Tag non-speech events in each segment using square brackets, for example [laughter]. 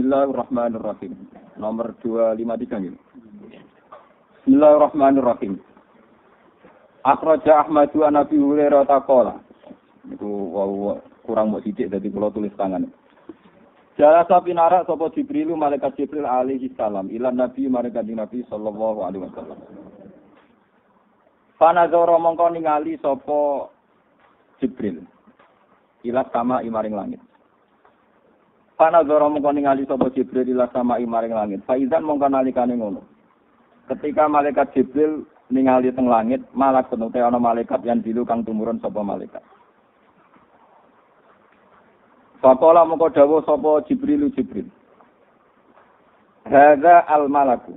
Bismillahirrahmanirrahim. Nomor 253 ini. Bismillahirrahmanirrahim. Akhraja Ahmadu an Nabi Hurairah taqala. Itu wow, kurang mau sidik dari pulau tulis tangan. Jala sapi narak sapa Jibrilu malaikat Jibril alaihi salam ilan Nabi malaikat Nabi sallallahu alaihi wasallam. Panazara mongko ningali sapa Jibril. Ila sama imaring langit. Panazara mongko ningali sapa Jibril ila sama imaring langit. Faizan mongko nalikane ngono. Ketika malaikat Jibril ningali teng langit, malak penute ana malaikat yang dilu kang tumurun sapa malaikat. Fakola mongko dawuh sapa Jibril Jibril. Hadza al malaku.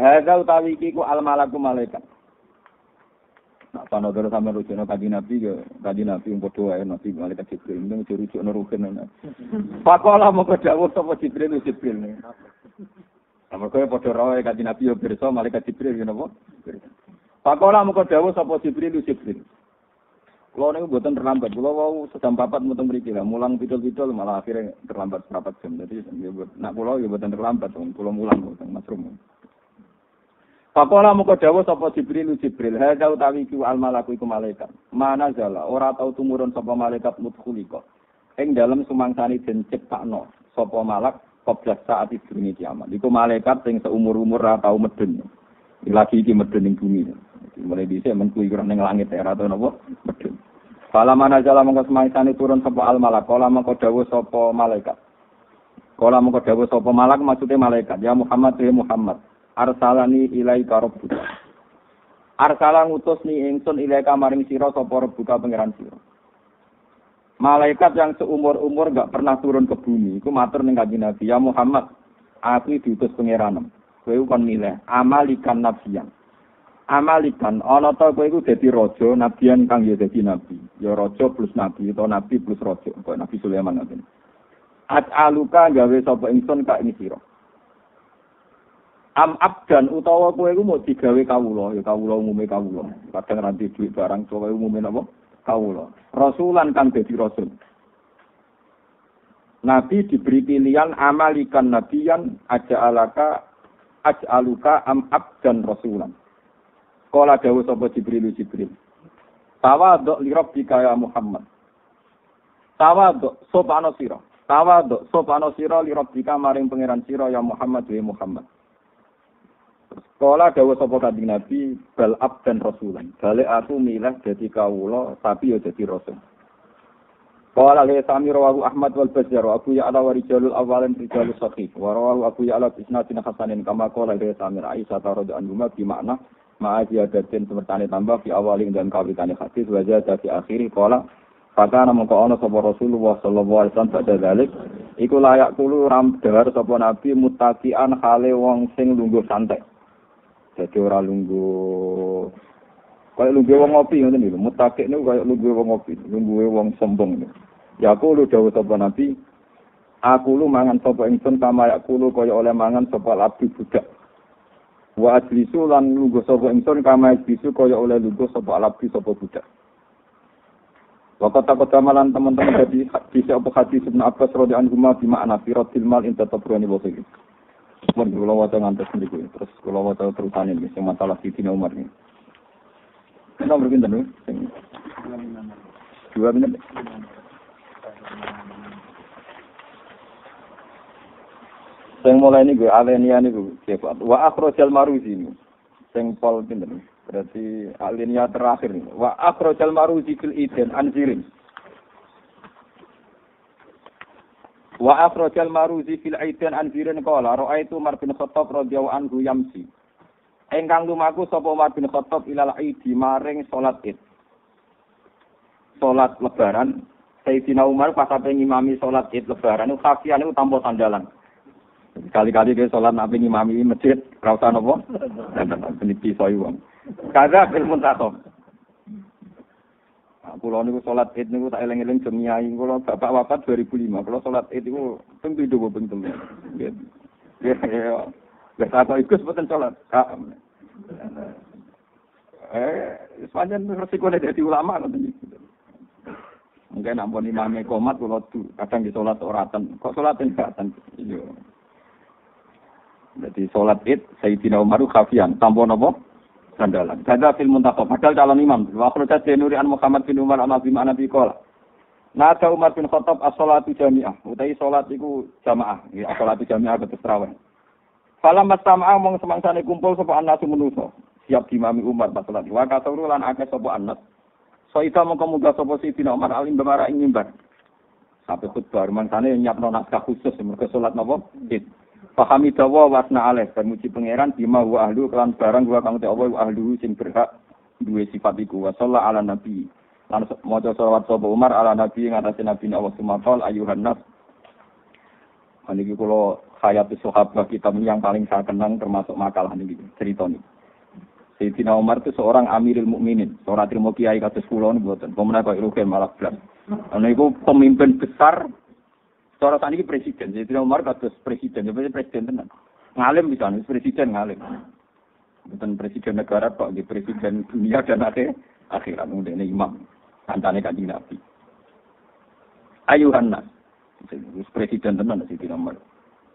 Hadza utawi iki ku al malaku malaikat. Nak pano dulu sama rujukno kaji nabi ke kaji nabi yang bodoh ya nabi malaikat Jibril ini curi rujuk nurukin. Fakola mongko dawuh sapa Jibril Jibril nih. Sama kowe padha rawe kaji nabi yo pirsa malaikat Jibril ngene apa? Fakola mongko dawuh sapa Jibril Jibril. Kalau ini buatan terlambat, kalau mau sedang papat mutung mriki lah, mulang pidol-pidol malah akhirnya terlambat berapa jam. Jadi ya nak pulau ya buatan terlambat, pulau mulang buatan masrum. Pakola muka dawa sapa Jibril Jibril, hadza utawi ku al malaku iku malaikat. Mana jala ora tau tumurun sapa malaikat mutkhulika. Ing dalam sumangsani den ciptakno sapa malak qabla saat idune kiamat. Iku malaikat sing seumur-umur ora tau medun. Lagi iki medun ning bumi. Mulai dhisik men kuwi ning langit ora tau napa medun. Fala mana jala mongko semaisane turun sapa al malak, kala mongko dawuh sapa malaikat. Kala mongko dawuh sapa malak maksude malaikat, ya Muhammad ya Muhammad, arsalani ilaika rabbuka. Arsala ngutus ni ingsun ilaika maring sira sapa rabbuka pangeran sira. Malaikat yang seumur-umur gak pernah turun ke bumi, iku matur ning kanjeng Nabi, ya Muhammad, aku diutus pangeranem. Kowe kon milih amalikan nabiyan. amalikan ana ta kowe iku dadi raja nabian kang ya dadi nabi ya raja plus nabi atau nabi plus raja kok nabi Sulaiman ngoten aluka gawe sapa ingsun ka ing sira am abdan utawa kowe iku mau digawe kawula ya kawula umume kawula kadang ranti duit barang kowe umume napa kawula rasulan kang dadi rasul Nabi diberi pilihan amalikan nabiyan aja alaka aluka am abdan rasulan Kala dawuh sapa Jibril Jibril. Tawadhu li rabbika ya Muhammad. Tawadhu sopano sira. Tawadhu sopano sira li rabbika maring pangeran sira ya Muhammad wa Muhammad. Kala dawuh sapa kanjeng Nabi bal abdan rasulan. Balik aku milih dadi kawula tapi ya dadi rasul. Qala li sami rawahu Ahmad wal Bazzar wa Abu Ya'la wa rijalul awalin rijalus sahih wa rawahu Abu Ya'la bi isnadin hasanin kama qala li sami Aisyah radhiyallahu anha bi makna ma'aji adatin semertani tambah fi awalin dan kawitani hadis wajah dari akhiri kola Kata nama kau ono sopo Rasulullah Sallallahu Alaihi Wasallam pada dalik, iku layak kulu ram dahar sopo Nabi mutakian hale wong sing lungguh santai. Jadi orang lungguh kayak lungguh wong ngopi ngoten niku. Mutakik niku kayak lungguh wong ngopi, lungguh wong sombong niku. Ya aku lu dawuh sapa Nabi, aku lu mangan sapa ingsun kama ya kulo kaya oleh mangan sapa abdi budak. Wa ajlisu lan lungguh sapa ingsun kama ajlisu kaya oleh lungguh sapa alabi sapa budak. Waktu takut amalan teman-teman jadi bisa apa hadis Ibn Abbas radhiyallahu anhu di makna firotil mal inta tabrani wa Mun kula waca ngantos niku terus kula waca terusane iki sing masalah Sidina Umar ini. Kita berpindah dulu. Dua menit. Sing mulai ini gue alenia nih gue, wa akhrojal maruzi ini, sing pol pinter berarti alenia terakhir nih, wa akhrojal maruzi fil iden anzirin, wa akhrojal maruzi fil iden anzirin kola, roa itu Umar bin Khattab radhiyallahu anhu yamsi, engkang lumaku sapa Umar bin Khattab ilal idi maring salat id, salat lebaran, Sayyidina Umar pas sampai ngimami salat id lebaran kafian itu tanpa sandalan. Kali-kali dia sholat nabi ngimami masjid, rauta nopo, ini pisau uang. Kagak ilmu tato. Kulo niku sholat id niku tak eleng-eleng jemiai. Kulo bapak wafat 2005. Kulo sholat id niku ping pindho ping telu. Ya ya. Wis apa iku sebeten sholat. Eh, sepanjang resiko dadi ulama ngoten iki. Mungkin ampun imame komat kula kadang di salat oratan. Kok salat oratan? Iya. Jadi salat Id Sayyidina Umar khafian, tanpa napa? Sandalan. Kada fil muntakhab, padahal calon imam. Wa akhrajat Nuri an Muhammad bin Umar an Abi Nabi qala. Nada Umar bin Khattab as-salatu jami'ah. Utai salat iku jamaah. Ya as-salatu jami'ah ketus terawih. Falam mastama'a mong semangsane kumpul sapa anasu menusa. Siap dimami Umar pas salat. Wa kasuru lan akeh sapa anas. Soita mongko munggah sapa Sayyidina Umar alim bemara ing mimbar. Sampai khutbah rumangsane nyiapno naskah khusus mergo salat napa? Pahami dawa wasna aleh dan muji pangeran bima wa ahlu kelan barang wa kang te wa ahlu sing berhak duwe sifat iku wa ala nabi. Lan maca selawat sapa Umar ala nabi ing atase nabi Allah sumatol ayuhan nas. Niki kula hayat sahabat kita yang paling saya kenang termasuk makalah niki cerita niki. Sayyidina Umar itu seorang Amirul Mukminin, seorang terima kiai kados kula niku mboten. Pemenang kok malah blas. Ana iku pemimpin besar Cara tadi presiden, Sayyidina Umar kados presiden, jadi presiden tenan. Ngalim bisa presiden ngalim. Bukan presiden negara kok, di presiden dunia dan akhir akhirat ini imam. Kancane kanjeng Nabi. Ayuhan nas. Presiden tenan Sayyidina Umar.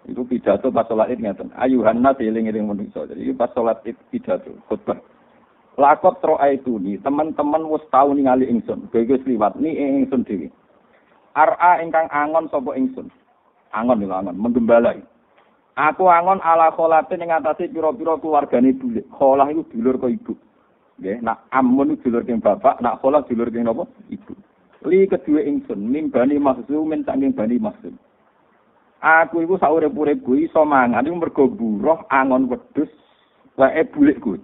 Itu pidato pas sholat id ngeten. Ayuhan nas eling-eling manusa. Jadi pas sholat id pidato khutbah. Lakot tro itu nih, teman-teman wis tau ningali ingsun. Kowe liwat ni ingsun dhewe. Ara ingkang angon sapa ingsun. Angon lho angon, menggembala. Aku angon ala kholate ning atase pira-pira keluargane bulik. Kholah iku dulur kok ibu. Nggih, nak amun dulur keng bapak, nak kholah dulur keng napa? Ibu. Li kedua ingsun, nimbani maksud men saking bani maksud. Aku iku saurip-uripku iso mangan iku mergo buruh angon wedhus wae bulik kuwi.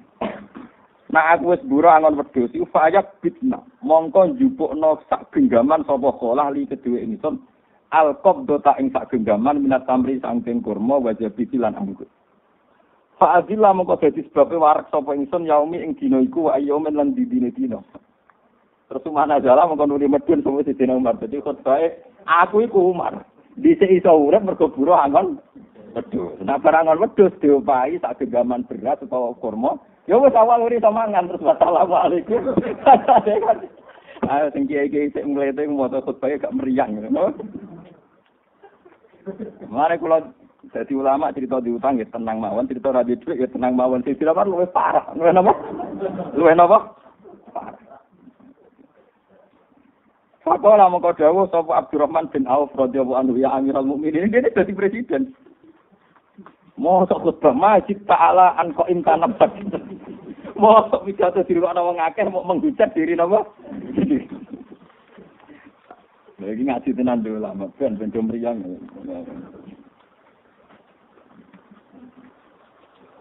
Nah aku wis buruh angon wedhus iku fayak bitna. Mongko njupukno sak genggaman sapa kholah li kedue ingsun. Al qabdata ing sak genggaman minat tamri sangking kurma wajah lan anggur. Fa azilla mongko dadi sebabe warak sapa ingsun yaumi ing dina iku wa ayyamin lan didine dina. Terus mana jala mongko nuli medun sapa sidina Umar. Dadi khotbahe aku iku Umar. Dhisik iso urip mergo buruh angon wedhus. Nah barang angon wedhus diopahi sak genggaman beras utawa kurma, ya wis awal uri mangan terus wassalamualaikum. [laughs] Ayo sing kiai-kiai sik mlete maca khutbah gak meriang ngono. Mare kula dadi ulama cerita diutang ya tenang mawon, cerita ra dhuwit ya tenang mawon. Sing dilapar luwih parah. Luwih napa? Luwih napa? Parah. Fakola mongko dawuh sapa Abdurrahman bin Auf radhiyallahu anhu ya Amirul Mukminin ini dadi presiden. Mosok khutbah majid ta'ala an kok imtanab Mosok pidato di rumah wong akeh mau menghujat diri napa? Lagi ngaji tenan dulu lama, ben ben mriyang.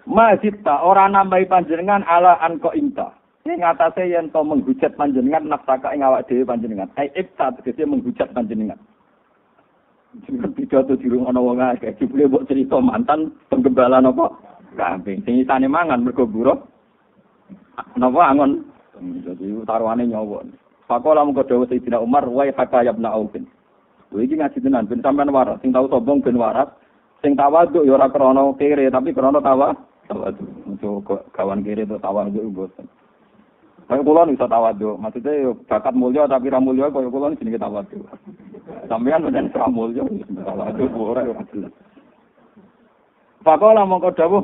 Majid ta ora nambahi panjenengan ala an kok imta. Ing atase yen to menghujat panjenengan nafsaka ing awak dhewe panjenengan. Ai ibta menghujat panjenengan. Pidato di rumah ana wong akeh, jebule mbok cerita mantan penggembala napa? Kambing. Sing isane mangan mergo buruh. Napa angon? Jadi taruhane nyawa. Pakola mengko dawuh Sayyidina Umar wa hakaya ibn Aufin. Kuwi iki ngaji tenan ben sampean waras, sing tau sombong ben waras, sing tawaduk ya ora krana kere tapi krana tawa. Tawaduk. Untuk kawan kere itu tawaduk mboten. Kaya kula bisa tawadu, maksudnya yo bakat mulya tapi ra mulya kaya kula jenenge tawadu. Sampeyan menen ora ora jelas. Pakola mongko dawuh.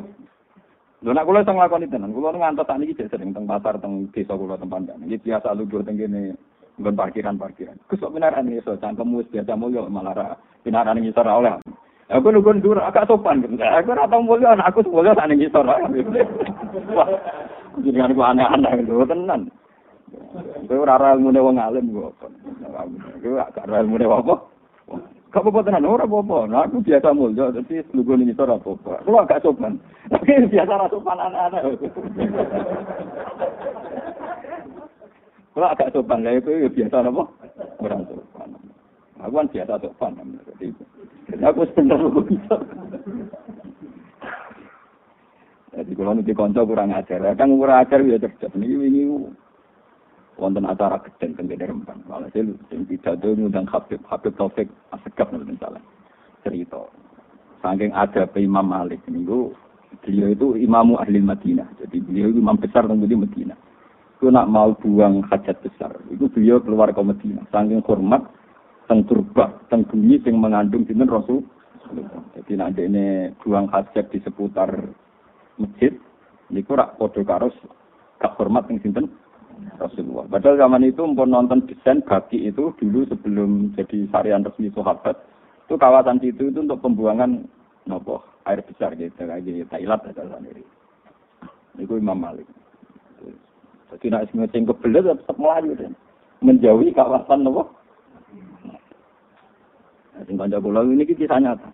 Lho nek kula iso nglakoni tenan, kula ngantos sak niki sering teng pasar teng desa kula tempat Iki biasa lugur teng kene nggon parkiran-parkiran. Gus kok benaran iso cangkemmu wis biasa mulya malah ra pinaran ngisor oleh. Aku nunggu dur agak sopan gitu. Aku ora tau mulya, aku mulya sak ning ngisor. Jadi kan aneh-aneh gitu, tenan. Kowe ora ora ilmune wong alim kok. Kowe gak ora ilmune apa? Kok apa tenan ora apa-apa. Nah, aku biasa mulya dadi lugu ning ora apa-apa. Kulo gak sopan. Tapi biasa ra sopan aneh-aneh. Kulo agak sopan lha kowe biasa apa? Ora sopan. Aku kan biasa sopan. Jadi aku sebenarnya bisa. Jadi kalau nanti konco kurang ajar, kan kurang ajar ya cerdas. Ini ini wonten acara gedeng teng gede rempang. Kalau saya sing pidato ngundang Habib Habib Taufik Asegaf nanti salah cerita. Saking ada Imam Malik minggu beliau itu imamu ahli Madinah. Jadi beliau itu imam besar tentang di Madinah. Itu nak mau buang hajat besar. Itu beliau keluar ke Medina. Saking hormat, teng turbah, teng bumi yang mengandung dinten Rasul. Jadi nak ini buang hajat di seputar masjid. Ini kurang podo karos gak hormat yang sinten Rasulullah. Padahal zaman itu mpun nonton desain bagi itu dulu sebelum jadi syarian resmi sahabat itu kawasan situ itu untuk pembuangan nopo air besar gitu kayak gitu Thailand ada sendiri. Itu Imam Malik. Jadi nak sing kebelet ya tetap melayu dan menjauhi kawasan nopo. Nah, sing kanca kula ini kisah nyata.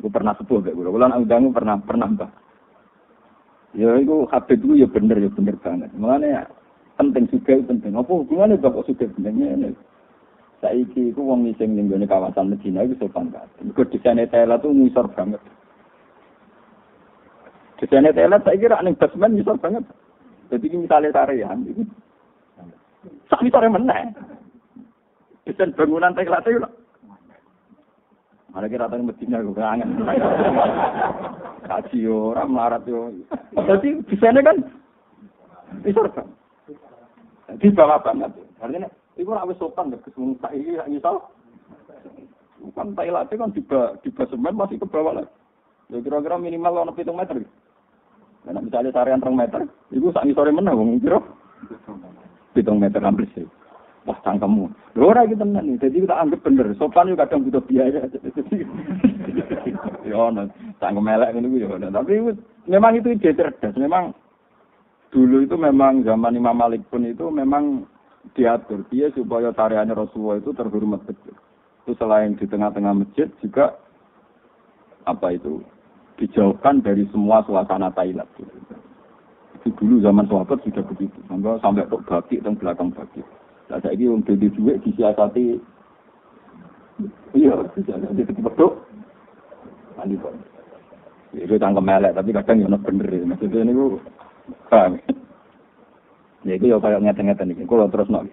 Pernah sepuh kayak kula. Kula nak pernah pernah mbah. Ya itu habib itu ya bener ya bener banget. Makanya ya, penting juga penting. Apa hubungannya bapak sudah benarnya ini? Saiki itu wong ngising ning kawasan Medina itu sopan banget. Mergo desainnya Thailand tuh ngisor banget. Desainnya Thailand saya kira ning basement ngisor banget. Jadi misalnya tarian itu sak ngisore meneh. Desain bangunan Thailand itu Mana kira tadi Medina gue kangen. Kaji orang melarat yo. Jadi di sana kan bisa kan. Di bawah banget. Artinya itu harus sopan ya kesemua tak ini tak misal. Kan Thailand kan di di basemen masih ke bawah lah. Ya kira-kira minimal ono pitung meter. Nah, misalnya tarian terang meter, itu sak sore mana, wong kira pitung meter hampir sih. Wah, cangkemmu. Lho ora iki nih. Jadi kita anggap bener. Sopan yo kadang butuh biaya. [laughs] ya ono, cangkem elek ngono ya ono. Tapi memang itu ide cerdas. Memang dulu itu memang zaman Imam Malik pun itu memang diatur dia supaya tariannya Rasulullah itu terhormat betul. Itu selain di tengah-tengah masjid juga apa itu dijauhkan dari semua suasana Thailand. Itu dulu zaman sahabat sudah begitu. Sampai sampai tok baki dan belakang baki. Nah, saya ini untuk di duit disiasati. Iya, disiasati betul. Andi kok. Itu tangkem melek, tapi kadang ya bener. Maksudnya ini gue paham. Ya itu ya kayak ngeten-ngeten ini. Kalau terus nak.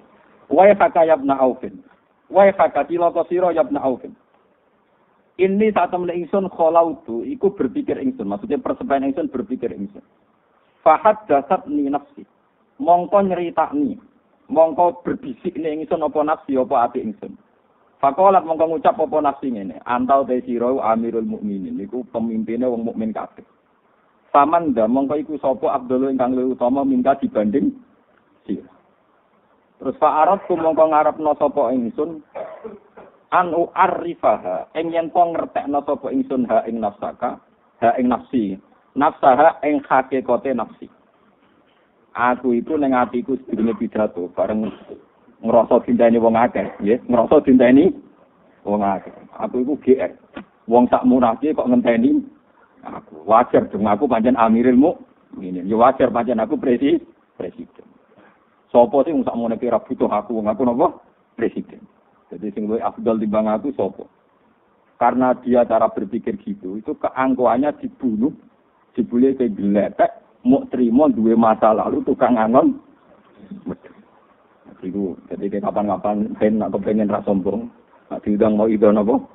Wai haka yabna aufin. Wai haka ciloko siro yabna aufin. Ini saat temen ingsun kholautu, iku berpikir ingsun. Maksudnya persebayan ingsun berpikir ingsun. Fahad dasat ni nafsi. Mongko nyerita ni mongko berbisik ning ingsun apa nafsi apa ati ingsun. Fakolat mongko ngucap apa nafsi ngene, antau te sira amirul mukminin niku pemimpinnya wong mukmin kabeh. Saman nda mongko iku sapa Abdul ingkang luwih utama minta dibanding sira. Terus fa arab ku mongko ngarepno sapa ingsun an u'arrifaha ing yen to ngertekno sapa ingsun ha ing nafsaka ha ing nafsi nafsaha ing hakikate nafsi aku itu neng atiku sedurunge pidato bareng ngerasa dinteni wong akeh. Nggih ngerasa dinteni wong akeh. Aku iku GR wong sak murahke kok ngenteni aku. Wajar dong aku pancen amirilmu ini ya wajar pancen aku presi presiden. Sopo sih sak mune kira butuh aku? Wong aku napa presiden. Jadi sing luwih afdal timbang aku sopo? Karena dia cara berpikir gitu itu keangkuhannya dibunuh dibully ke mau terima dua masa lalu tukang angon itu jadi kapan-kapan ben aku pengen ras sombong nak diundang mau itu nopo?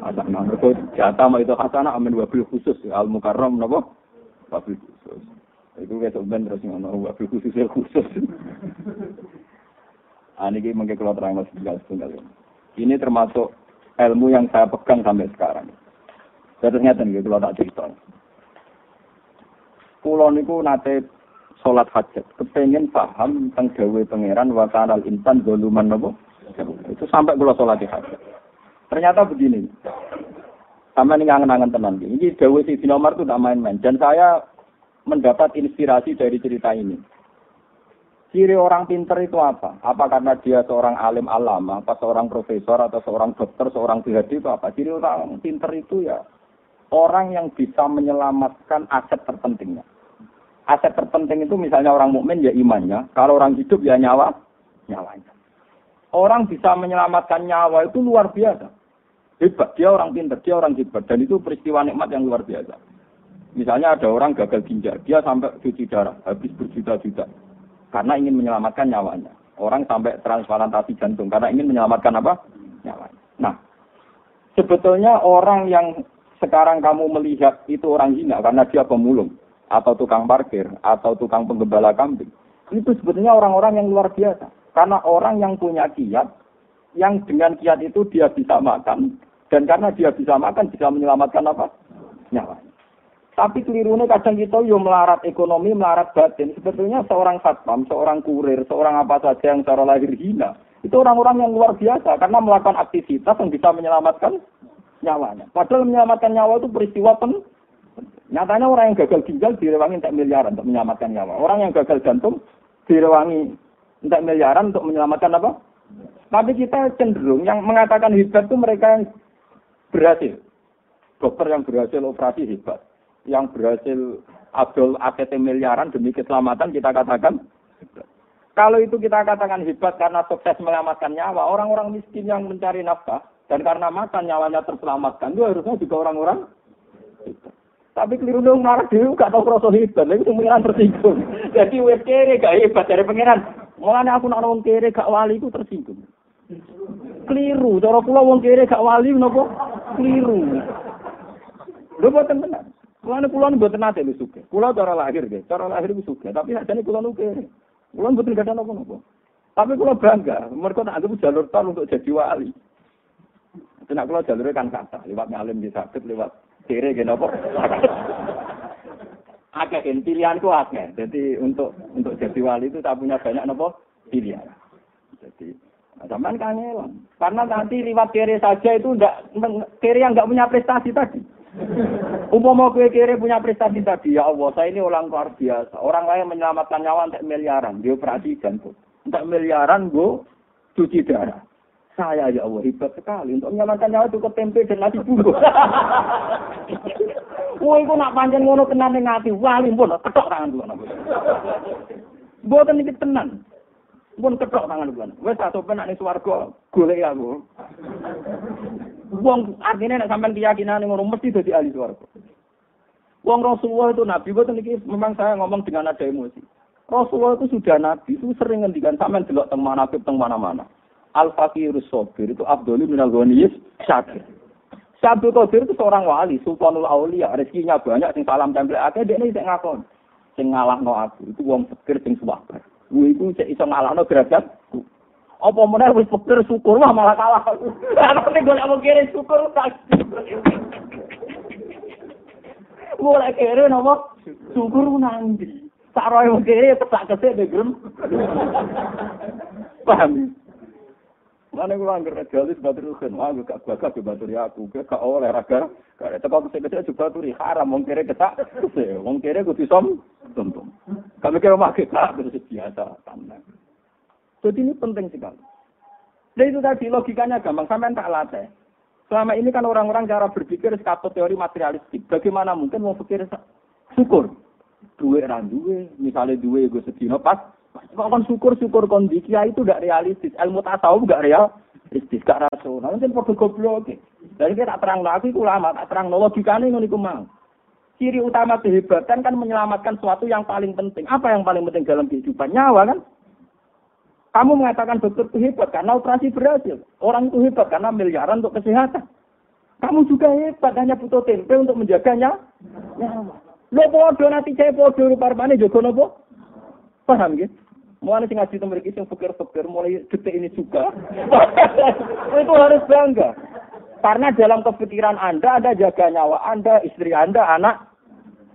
Asal nangko jatah mau itu kasana amin wabil khusus al mukarram nopo? Wabil khusus. Itu kayak ben terus ngono wabil khusus ya khusus. [laughs] Ini kita mungkin kalau terang masih tinggal setunggal ini termasuk ilmu yang saya pegang sampai sekarang. Saya ternyata nih kalau tak cerita. Kulo niku nate sholat hajat, kepengen paham tentang gawe pangeran wa kanal insan doluman nopo. Itu sampai kulo sholat hajat. Ternyata begini. Sama ini ngangen-ngangen tenan. Ini gawe si Nomar itu tidak main-main. Dan saya mendapat inspirasi dari cerita ini. Ciri orang pinter itu apa? Apa karena dia seorang alim alama, apa seorang profesor, atau seorang dokter, seorang PhD itu apa? Ciri orang pinter itu ya orang yang bisa menyelamatkan aset terpentingnya aset terpenting itu misalnya orang mukmin ya imannya, kalau orang hidup ya nyawa, nyawanya. Orang bisa menyelamatkan nyawa itu luar biasa. Hebat, dia orang pintar, dia orang hebat. Dan itu peristiwa nikmat yang luar biasa. Misalnya ada orang gagal ginjal, dia sampai cuci darah, habis berjuta-juta. Karena ingin menyelamatkan nyawanya. Orang sampai transplantasi jantung, karena ingin menyelamatkan apa? Nyawanya. Nah, sebetulnya orang yang sekarang kamu melihat itu orang hina karena dia pemulung atau tukang parkir, atau tukang penggembala kambing. Itu sebetulnya orang-orang yang luar biasa. Karena orang yang punya kiat, yang dengan kiat itu dia bisa makan, dan karena dia bisa makan, bisa menyelamatkan apa? Nyawa. Tapi kelirunya kadang kita yo melarat ekonomi, melarat batin. Sebetulnya seorang satpam, seorang kurir, seorang apa saja yang secara lahir hina, itu orang-orang yang luar biasa karena melakukan aktivitas yang bisa menyelamatkan nyawanya. Padahal menyelamatkan nyawa itu peristiwa pen. Nyatanya orang yang gagal ginjal direwangi untuk miliaran untuk menyelamatkan nyawa. Orang yang gagal jantung direwangi untuk miliaran untuk menyelamatkan apa? Tapi kita cenderung yang mengatakan hebat itu mereka yang berhasil. Dokter yang berhasil operasi hebat yang berhasil abdul APT miliaran demi keselamatan kita katakan Kalau itu kita katakan hebat karena sukses menyelamatkan nyawa, orang-orang miskin yang mencari nafkah dan karena makan nyawanya terselamatkan, itu harusnya juga orang-orang Tapi keliru dong marah dulu gak tau rasa hebat, itu pengiran tersinggung. Jadi web kere gak hebat dari pengiran. Mulanya aku nak wong kere gak wali itu tersinggung. Keliru, cara pula wong kere gak wali nopo keliru. Lho boten benar. Kulane kula nu mboten nate lho suge. Kula cara lahir nggih, cara lahir iku suge, tapi sajane kula nu kere. Kula mboten gadah napa-napa. Tapi kula bangga, mereka tak anggap jalur tol untuk jadi wali. Tidak kula jalurnya kan kata, lewat ngalim di sakit, lewat kere gitu apa. Kan pilihanku akeh. Jadi untuk untuk jadi wali itu tak punya banyak nopo pilihan. Jadi zaman kangelan. Karena nanti lewat kere saja itu enggak kere yang enggak punya prestasi tadi. Umpama kue kiri punya prestasi tadi, ya Allah, saya ini orang luar biasa. Orang lain menyelamatkan nyawa untuk miliaran, dia operasi jantung. Untuk miliaran, gue cuci darah. Saya ya Allah hebat sekali untuk menyelamatkan nyawa cukup tempe dan nasi bungkus. [laughs] Wah, itu nak panjang ngono kena ning ati, wali pun ketok tangan kula. Mboten iki tenan. Pun ketok tangan kula. Wes satu penak ning swarga golek aku. Wong artinya nek sampean keyakinan ngono mesti dadi ahli swarga. Wong Rasulullah itu nabi, boten iki memang saya ngomong dengan ada emosi. Rasulullah itu sudah nabi, itu sering ngendikan sampean delok teng manaqib teng mana-mana. Al fakirus sabir itu Abdul bin al ghaniyus syakir. Sabtu Qadir itu seorang wali, sultanul aulia, rezekinya banyak, sing salam tempel dia ini sing ngakon. Sing ngalahno aku, itu wong fakir sing suwabar. Gue itu iso ngalahno derajat apa meneh wis pikir syukur mah malah kalah. [laughs] Nek golek mau kiri syukur tak. Mulai kere nopo syukur nanti. Saroy mau kiri petak kesek de grem. Paham? Mana gue anggar jalis batur kan, wah gue gak bakat gue batur ya aku, gue gak oleh raga, karena teko kesek kesek juga baturi haram, wong kere ketak, wong kere gue disom, tuntung. Kami kira mak kita terus biasa, tanah. Jadi ini penting sekali. Dan itu tadi logikanya gampang, sampai tak latih. Selama ini kan orang-orang cara berpikir sekatut teori materialistik. Bagaimana mungkin mau pikir syukur? Duwe ran duwe, misalnya duwe gue sedino pas. Kok kan syukur-syukur kondisi itu tidak realistis. Ilmu tasawuf gak realistis, gak rasional. Mungkin perlu goblok. Jadi kita terang lagi, lama, tak terang logikanya ini mau. Ciri utama kehebatan kan menyelamatkan sesuatu yang paling penting. Apa yang paling penting dalam kehidupan? Nyawa kan? Kamu mengatakan dokter itu hebat karena operasi berhasil. Orang itu hebat karena miliaran untuk kesehatan. Kamu juga hebat hanya butuh tempe untuk menjaganya. Lo bodoh nanti saya bodoh parmane jogo nopo. Paham gitu? Mulai sing ngaji temen sing pikir-pikir mulai detik ini juga. [laughs] itu harus bangga. Karena dalam kepikiran Anda ada jaga nyawa Anda, istri Anda, anak.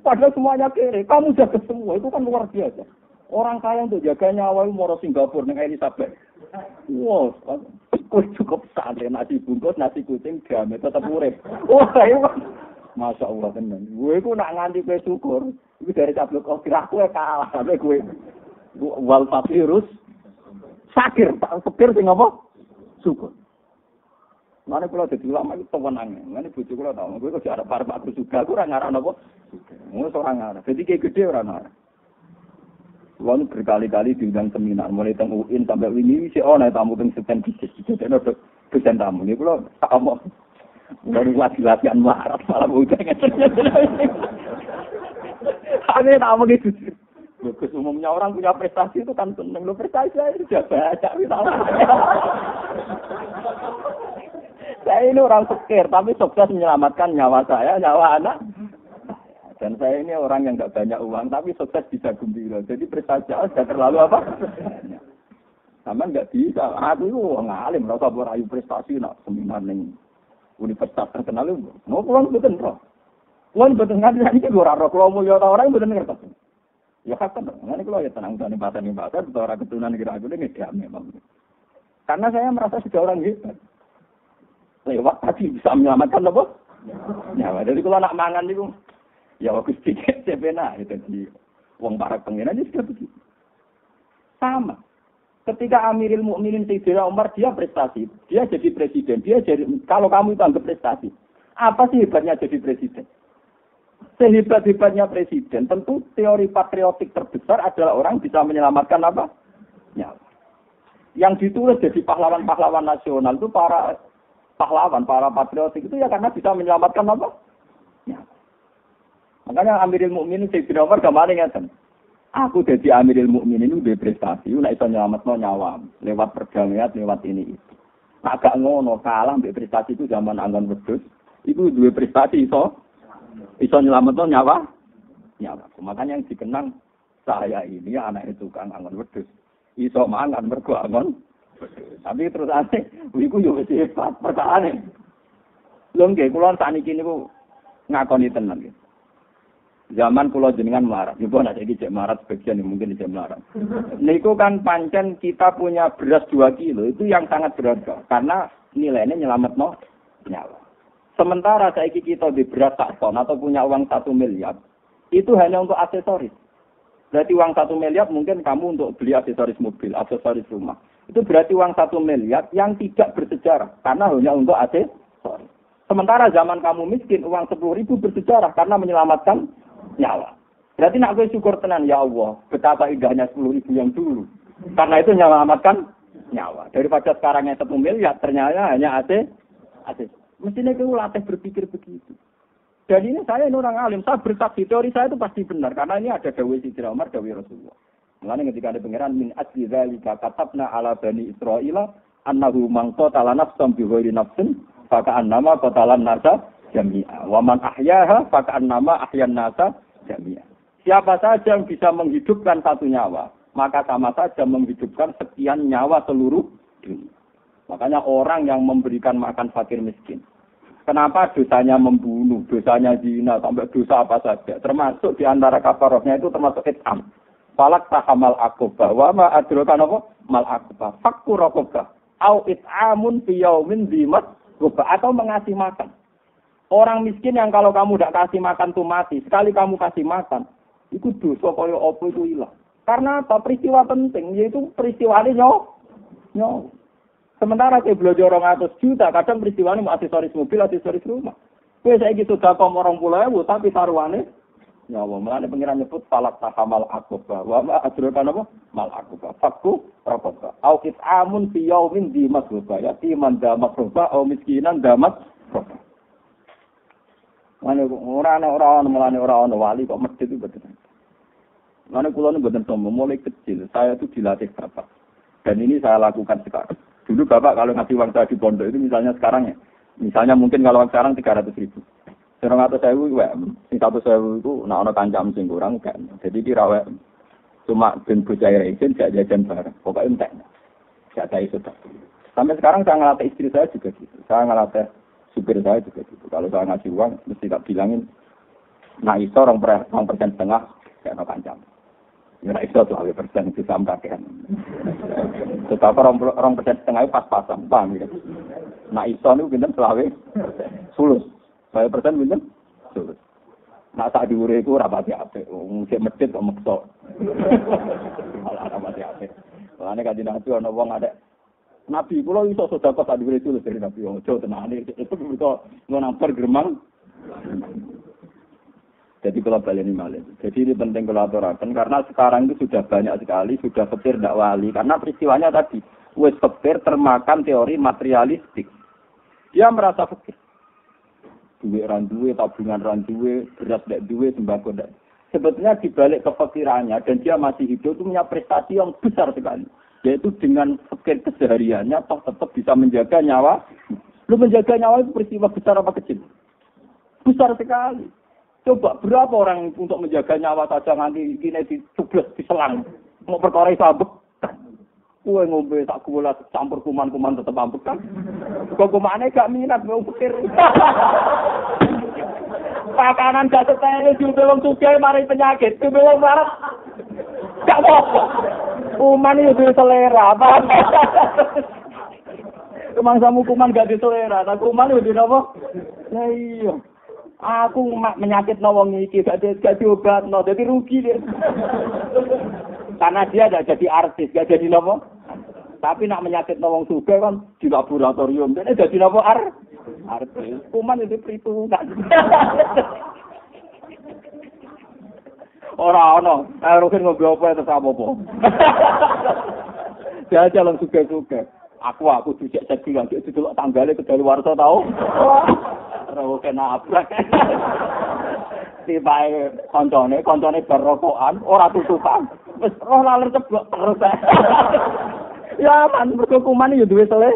Padahal semuanya kiri. Kamu jaga semua. Itu kan luar biasa. Orang kaya untuk jaga nyawa itu mau Singapura dengan Elizabeth. Wow, kue cukup santri nasi bungkus, nasi kucing, game tetap urip. Wah, iya. Masya Allah tenan. Gue itu nak nganti kue syukur. Itu dari tablok kau kira kue kalah sampai gue wal virus sakir, tak pikir sing apa? Syukur. Mana kalau jadi ulama itu tenang. Mana bujuk kalau tahu, gue kok ada para aku juga, gue orang ngarang apa? Gue seorang ngarang. Jadi kayak gede orang ngarang. Kulo berkali-kali diundang seminar, mulai teng UIN sampai ini si ono tamu teng seten bisnis. Jadi ono dosen tamu ini kulo tak omong. Baru lagi latihan marat malah udah [laughs] Aneh tamu gitu. Bagus umumnya orang punya prestasi itu kan seneng lo prestasi saya sudah baca Saya ini orang sekir tapi sukses menyelamatkan nyawa saya, nyawa anak. Dan saya ini orang yang nggak banyak uang, tapi sukses bisa gembira. Jadi prestasi sudah terlalu apa? Sama nggak bisa. Aku itu ngalim, rasa rayu prestasi nak seminar universitas terkenal itu. Mau pulang betul roh. Pulang betul nggak ini gue raro. Kalau mau jauh orang betul. Ya kan, nanti kalau ya tenang tenang bahasa nih bahasa, atau orang keturunan kira aku ini ngedam memang. Karena saya merasa sudah orang hebat. Lewat tadi bisa menyelamatkan apa? Ya, jadi kalau nak mangan itu, ya waktu sedikit pernah itu di uang para pengiran itu sudah begitu. Sama. Ketika Amirul Mukminin Sayyidina Umar dia prestasi, dia jadi presiden, dia jadi kalau kamu itu anggap prestasi, apa sih hebatnya jadi presiden? Sehebat-hebatnya presiden, tentu teori patriotik terbesar adalah orang bisa menyelamatkan apa? Ya. Yang ditulis jadi pahlawan-pahlawan nasional itu para pahlawan, para patriotik itu ya karena bisa menyelamatkan apa? Ya. Makanya Amirul Mukminin Sayyidina Umar kemarin ngeten. Aku jadi Amirul Mukminin itu prestasi, nek iso nyelametno nyawa lewat perdamaian, lewat ini itu. Nah, gak ngono kalah prestasi itu zaman anggon wedhus, itu dua prestasi iso iso nyelametno nyawa nyawa. Makanya yang dikenang saya ini anak itu tukang anggon wedhus. Iso mangan mergo anggon Tapi terus aneh, iku yo wis hebat perkarane. Lho nggih, kula sakniki niku ngakoni tenan. Zaman pulau jenengan melarat, ibu ada jadi cek marat sebagian mungkin cek melarat. Niku kan pancen kita punya beras dua kilo itu yang sangat berharga karena nilainya nyelamat no nyawa. Sementara saya kita di beras tak ton atau punya uang satu miliar itu hanya untuk aksesoris. Berarti uang satu miliar mungkin kamu untuk beli aksesoris mobil, aksesoris rumah. Itu berarti uang satu miliar yang tidak bersejarah karena hanya untuk aksesoris. Sementara zaman kamu miskin, uang sepuluh ribu bersejarah karena menyelamatkan nyawa. Berarti nak gue syukur tenan ya Allah, betapa indahnya sepuluh ribu yang dulu. Karena itu menyelamatkan nyawa. Daripada sekarang yang satu miliar, ternyata hanya AC. Mestinya gue latih berpikir begitu. Dan ini saya ini orang alim, saya bersaksi teori saya itu pasti benar karena ini ada dawe Sidra Umar, dawe Rasulullah. Mengenai ketika ada pangeran min asli dzalika katabna ala bani Israila annahu man qatala nafsan bi ghairi nafsin fa ka'annama qatalan nasa jami'a. Wa man ahyaha fa ka'annama ahyan nasa jamiah. Siapa saja yang bisa menghidupkan satu nyawa, maka sama saja menghidupkan sekian nyawa seluruh dunia. Makanya orang yang memberikan makan fakir miskin. Kenapa dosanya membunuh, dosanya zina, sampai dosa apa saja. Termasuk di antara kafarohnya itu termasuk itam. Falak tahamal akobah. Wa ma adrokan apa? Mal akobah. Fakku rokobah. Au it'amun fiyaumin dimat Atau mengasih makan. Orang miskin yang kalau kamu tidak kasih makan tuh mati. Sekali kamu kasih makan, itu dosa kaya apa itu hilang. Karena apa? Peristiwa penting, yaitu peristiwa ini nyawa. Nyawa. Sementara ke belajar orang atas juta, kadang peristiwa ini mau aksesoris mobil, aksesoris rumah. Kue saya gitu dakom orang pulau ewu, tapi taruhannya nyawa. Mulanya pengiran nyebut falak tahamal akoba. Wa ma adrokan apa? Mal akoba. Fakku rakoba. Au amun fi yaumin di masroba. Ya timan damat roba, au miskinan damat. Mana orang orang mulane orang orang wali kok masjid itu betul. Mana kulo ini betul sombong mulai kecil saya itu dilatih bapak dan ini saya lakukan sekarang. Dulu bapak kalau ngasih uang saya di pondok itu misalnya sekarang ya, misalnya mungkin kalau sekarang tiga ratus ribu. Serong atau saya itu, satu saya itu, nah ono kancam sing kurang kan. Jadi kira cuma ben bocah izin gak jajan bareng. Pokoknya entek. Gak saya sudah. Sampai sekarang saya ngelatih istri saya juga gitu. Saya ngelatih supir saya juga gitu. Kalau saya ngasih uang, mesti tak bilangin, nah iso orang, per, orang persen setengah, kayak no kancam. Nggak bisa tuh awet persen itu sama kakean. Tetap orang persen setengah pas-pasan, paham ya? Nggak bisa itu bintang selawet, sulus. Awet persen bintang, sulus. Nggak saat diuri itu rapati apa, oh, mesti medit kok mekso. Malah rapati apa. Makanya kan di nanti orang ngomong ada, Nabi pulau oh, itu sudah kok saat diuri itu, dari Nabi Ojo, tenang ini, itu bisa ngomong nampar germang. Jadi kalau ini malah. Jadi ini penting kalau aturakan karena sekarang itu sudah banyak sekali sudah setir tidak wali karena peristiwanya tadi wes setir termakan teori materialistik. Dia merasa fakir. Duit randuwe, tabungan randuwe, beras tidak duwe, sembako tidak. Sebetulnya dibalik kefakirannya dan dia masih hidup itu punya prestasi yang besar sekali yaitu dengan fakir kesehariannya toh tetap bisa menjaga nyawa. Lu menjaga nyawa itu peristiwa besar apa kecil? Besar sekali. Coba berapa orang untuk menjaga nyawa saja nanti kini dicubles, diselang. Mau perkara sabuk. Kue ngombe tak kula campur kuman-kuman tetep ambek kan. Kok kumane gak minat mau pikir. Pakanan gak setene diombe wong sugih mari penyakit. Diombe wong marah. Gak apa. Kuman itu selera. Kemangsamu kuman gak diselera, tak kuman itu apa? Lah iya. Aku menyakit wong iki gak gak diobat no, jadi rugi dia. Karena dia gak jadi artis, gak jadi nopo. Tapi nak menyakit wong suga kan di laboratorium, jadi jadi nopo ar artis. Kuman itu perhitungan. Ora ono, Rukin ngobrol apa terus apa-apa. Dia jalan suka-suka. Aku aku cek bilang itu dulu tanggalnya ke dari warso tau. [laughs] Rawo kena abrak. Tibae koncone, koncone berrokokan, ora tutupan. Wis roh laler ceblok terus. [laughs] ya man mergo kuman yo duwe sele.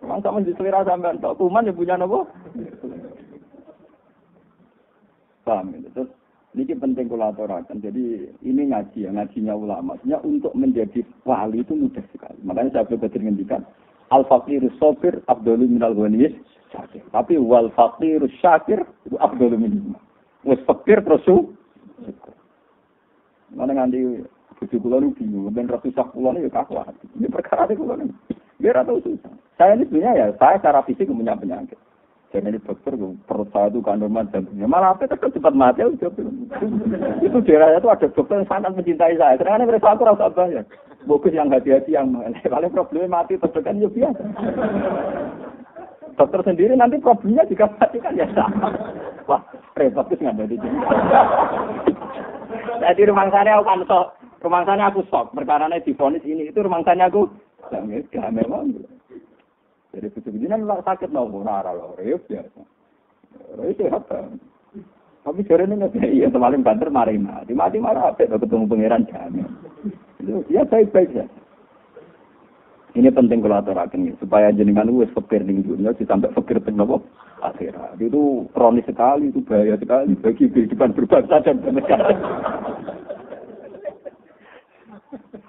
Mang sama di selera sampean tok kuman yo punya napa? Paham itu. Terus ini penting kolaborasi. Jadi ini ngaji ya, ngajinya ulama. Maksudnya untuk menjadi wali itu mudah sekali. Makanya saya berkata ngendikan, al fakir sopir abdul minal ghaniyis syakir. Tapi wal fakir syakir itu abdul minal. Wes fakir terus. Mana nganti bujuk kula nu bingung, ben ra susah kula ya kakuat. Ini perkara itu kula Biar atau susah. Saya ini sebenarnya ya, saya secara fisik punya penyakit. Jadi ini dokter, perut saya itu kandungan jantungnya. Malah apa itu cepat mati. Itu daerahnya itu ada dokter yang sangat mencintai saya. Karena mereka aku rasa banyak. Bagus yang hati-hati yang [laughs] paling problemnya mati kan ya biasa. Dokter sendiri nanti problemnya juga mati kan ya sama. Wah, repot itu nggak ada di. Jadi rumah sana aku kan sok. Rumah sana aku sok. Perkara di ini. Itu rumah sana aku. Ya memang. Jadi begini kan sakit nopo nara loh, reus biasa. Reus sehat kan. Tapi sore ini nggak [laughs] iya semalam banter mari mati, mati marah apa? ketemu pangeran jamin. Itu ya baik baik ya. Ini penting kalau aturakan supaya jenengan wes fakir ning dunia sampai fakir teng nopo akhirat. Itu kronis sekali, itu bahaya sekali bagi kehidupan berbangsa dan bernegara.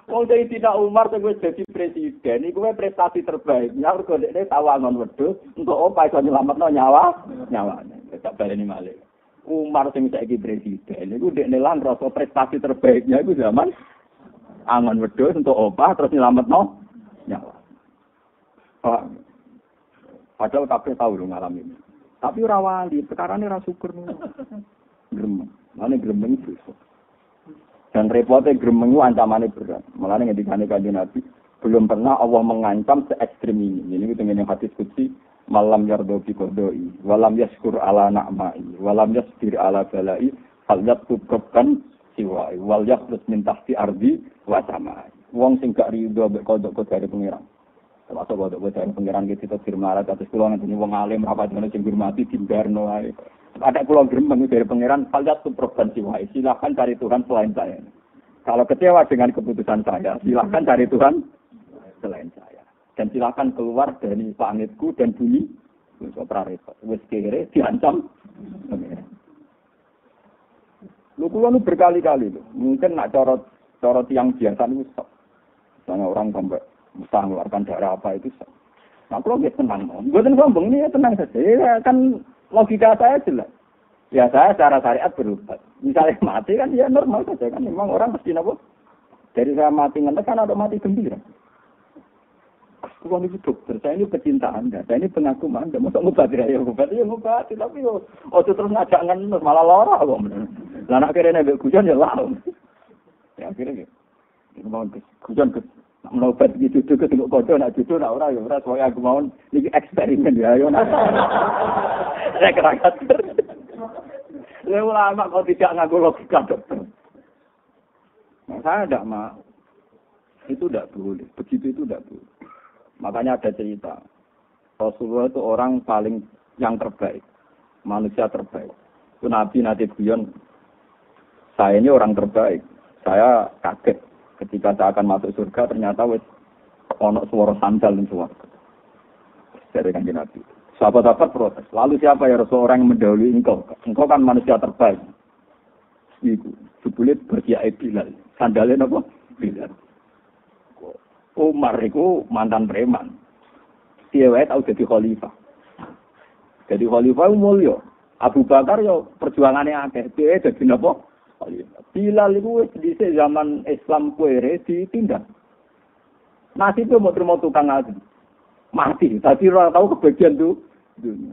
Wong dari tidak Umar sing wis dadi presiden iku prestasi terbaik. Nyaur kok dekne tawangan wedhus untuk apa iso nyelametno nyawa nyawane. Tak baleni malih. Umar sing saiki presiden iku dekne lan rasa prestasi terbaiknya iku zaman angon wedhus untuk apa terus nyelametno nyawa. Oh. Padahal kabeh tahu dong ngalamin. Tapi ora wali, perkara ini ora syukur. Gremeng. Mane gremeng itu. Dan repotnya gremeng itu ancamannya berat. Malah ngendikane kanjeng Nabi, belum pernah Allah mengancam se ekstrim ini. Ini itu yang hadis kutsi, malam yardo bi kodoi, walam yaskur ala na'mai, walam yasbir ala balai, fal yatkubkan siwai, wal yakhlus min tahti ardi wa samai. Wong sing gak rido mbek kodok dari pengiran. Termasuk kodok dari pengiran kita firmarat atas kula ngene wong alim rapat ngono sing hormati dimbarno ae. Ada pulau gremeng dari pangeran, kalian tuh provinsi wahai. Silahkan cari Tuhan selain saya. Kalau kecewa dengan keputusan saya, silahkan cari Tuhan selain saya. Dan silahkan keluar dari planetku dan bumi. Wis repot. Kere diancam Lu kula nu berkali-kali lho. Mungkin nak corot corot yang biasa itu sok. Misalnya orang sampai bisa mengeluarkan darah apa itu sok. Nah, kalau dia tenang, buatan sombong ini ya tenang saja. Ya, kan logika saya jelas. Ya saya secara syariat berubah. Misalnya [laughs] mati kan ya normal saja kan. Memang orang mesti nopo. Dari saya mati ngenes kan ada mati gembira. Tuhan itu dokter, saya ini pecinta Anda, saya ini pengagum Anda. Masa ngobati ya ngobati ya ngobati, tapi yo, oh terus ngajak ngenes malah lara kok. Anak kira nek gujon ya lah. [laughs] Ya akhirnya gitu. Mau gujon ke Menobat gitu tuh ketemu kode nak jodoh nak ora ya ora soalnya aku mau ini eksperimen ya yo nak. [laughs] Saya kerakat. Saya ulama kau tidak ngaku logika dokter. Nah, saya tidak mau. Itu tidak boleh. Begitu itu tidak boleh. Makanya ada cerita. Rasulullah itu orang paling yang terbaik. Manusia terbaik. Itu Nabi Nabi Guyon. Saya ini orang terbaik. Saya kaget ketika saya akan masuk surga ternyata wis ono suara sandal ning suwarga. Dari kanjeng Nabi. Sahabat-sahabat protes. Lalu siapa ya Rasul orang yang mendahului engkau? Engkau kan manusia terbaik. Iku, sebulit berkiai Bilal. Sandalnya apa? Bilal. Umar itu mantan preman. Wae tahu jadi khalifah. Jadi khalifah mulia. Abu Bakar yo perjuangannya akeh. Dia jadi napa? Bilal itu di zaman Islam kuere ditindak. Nasib itu mau terima tukang adu. Mati. Tadi orang tahu kebagian tuh.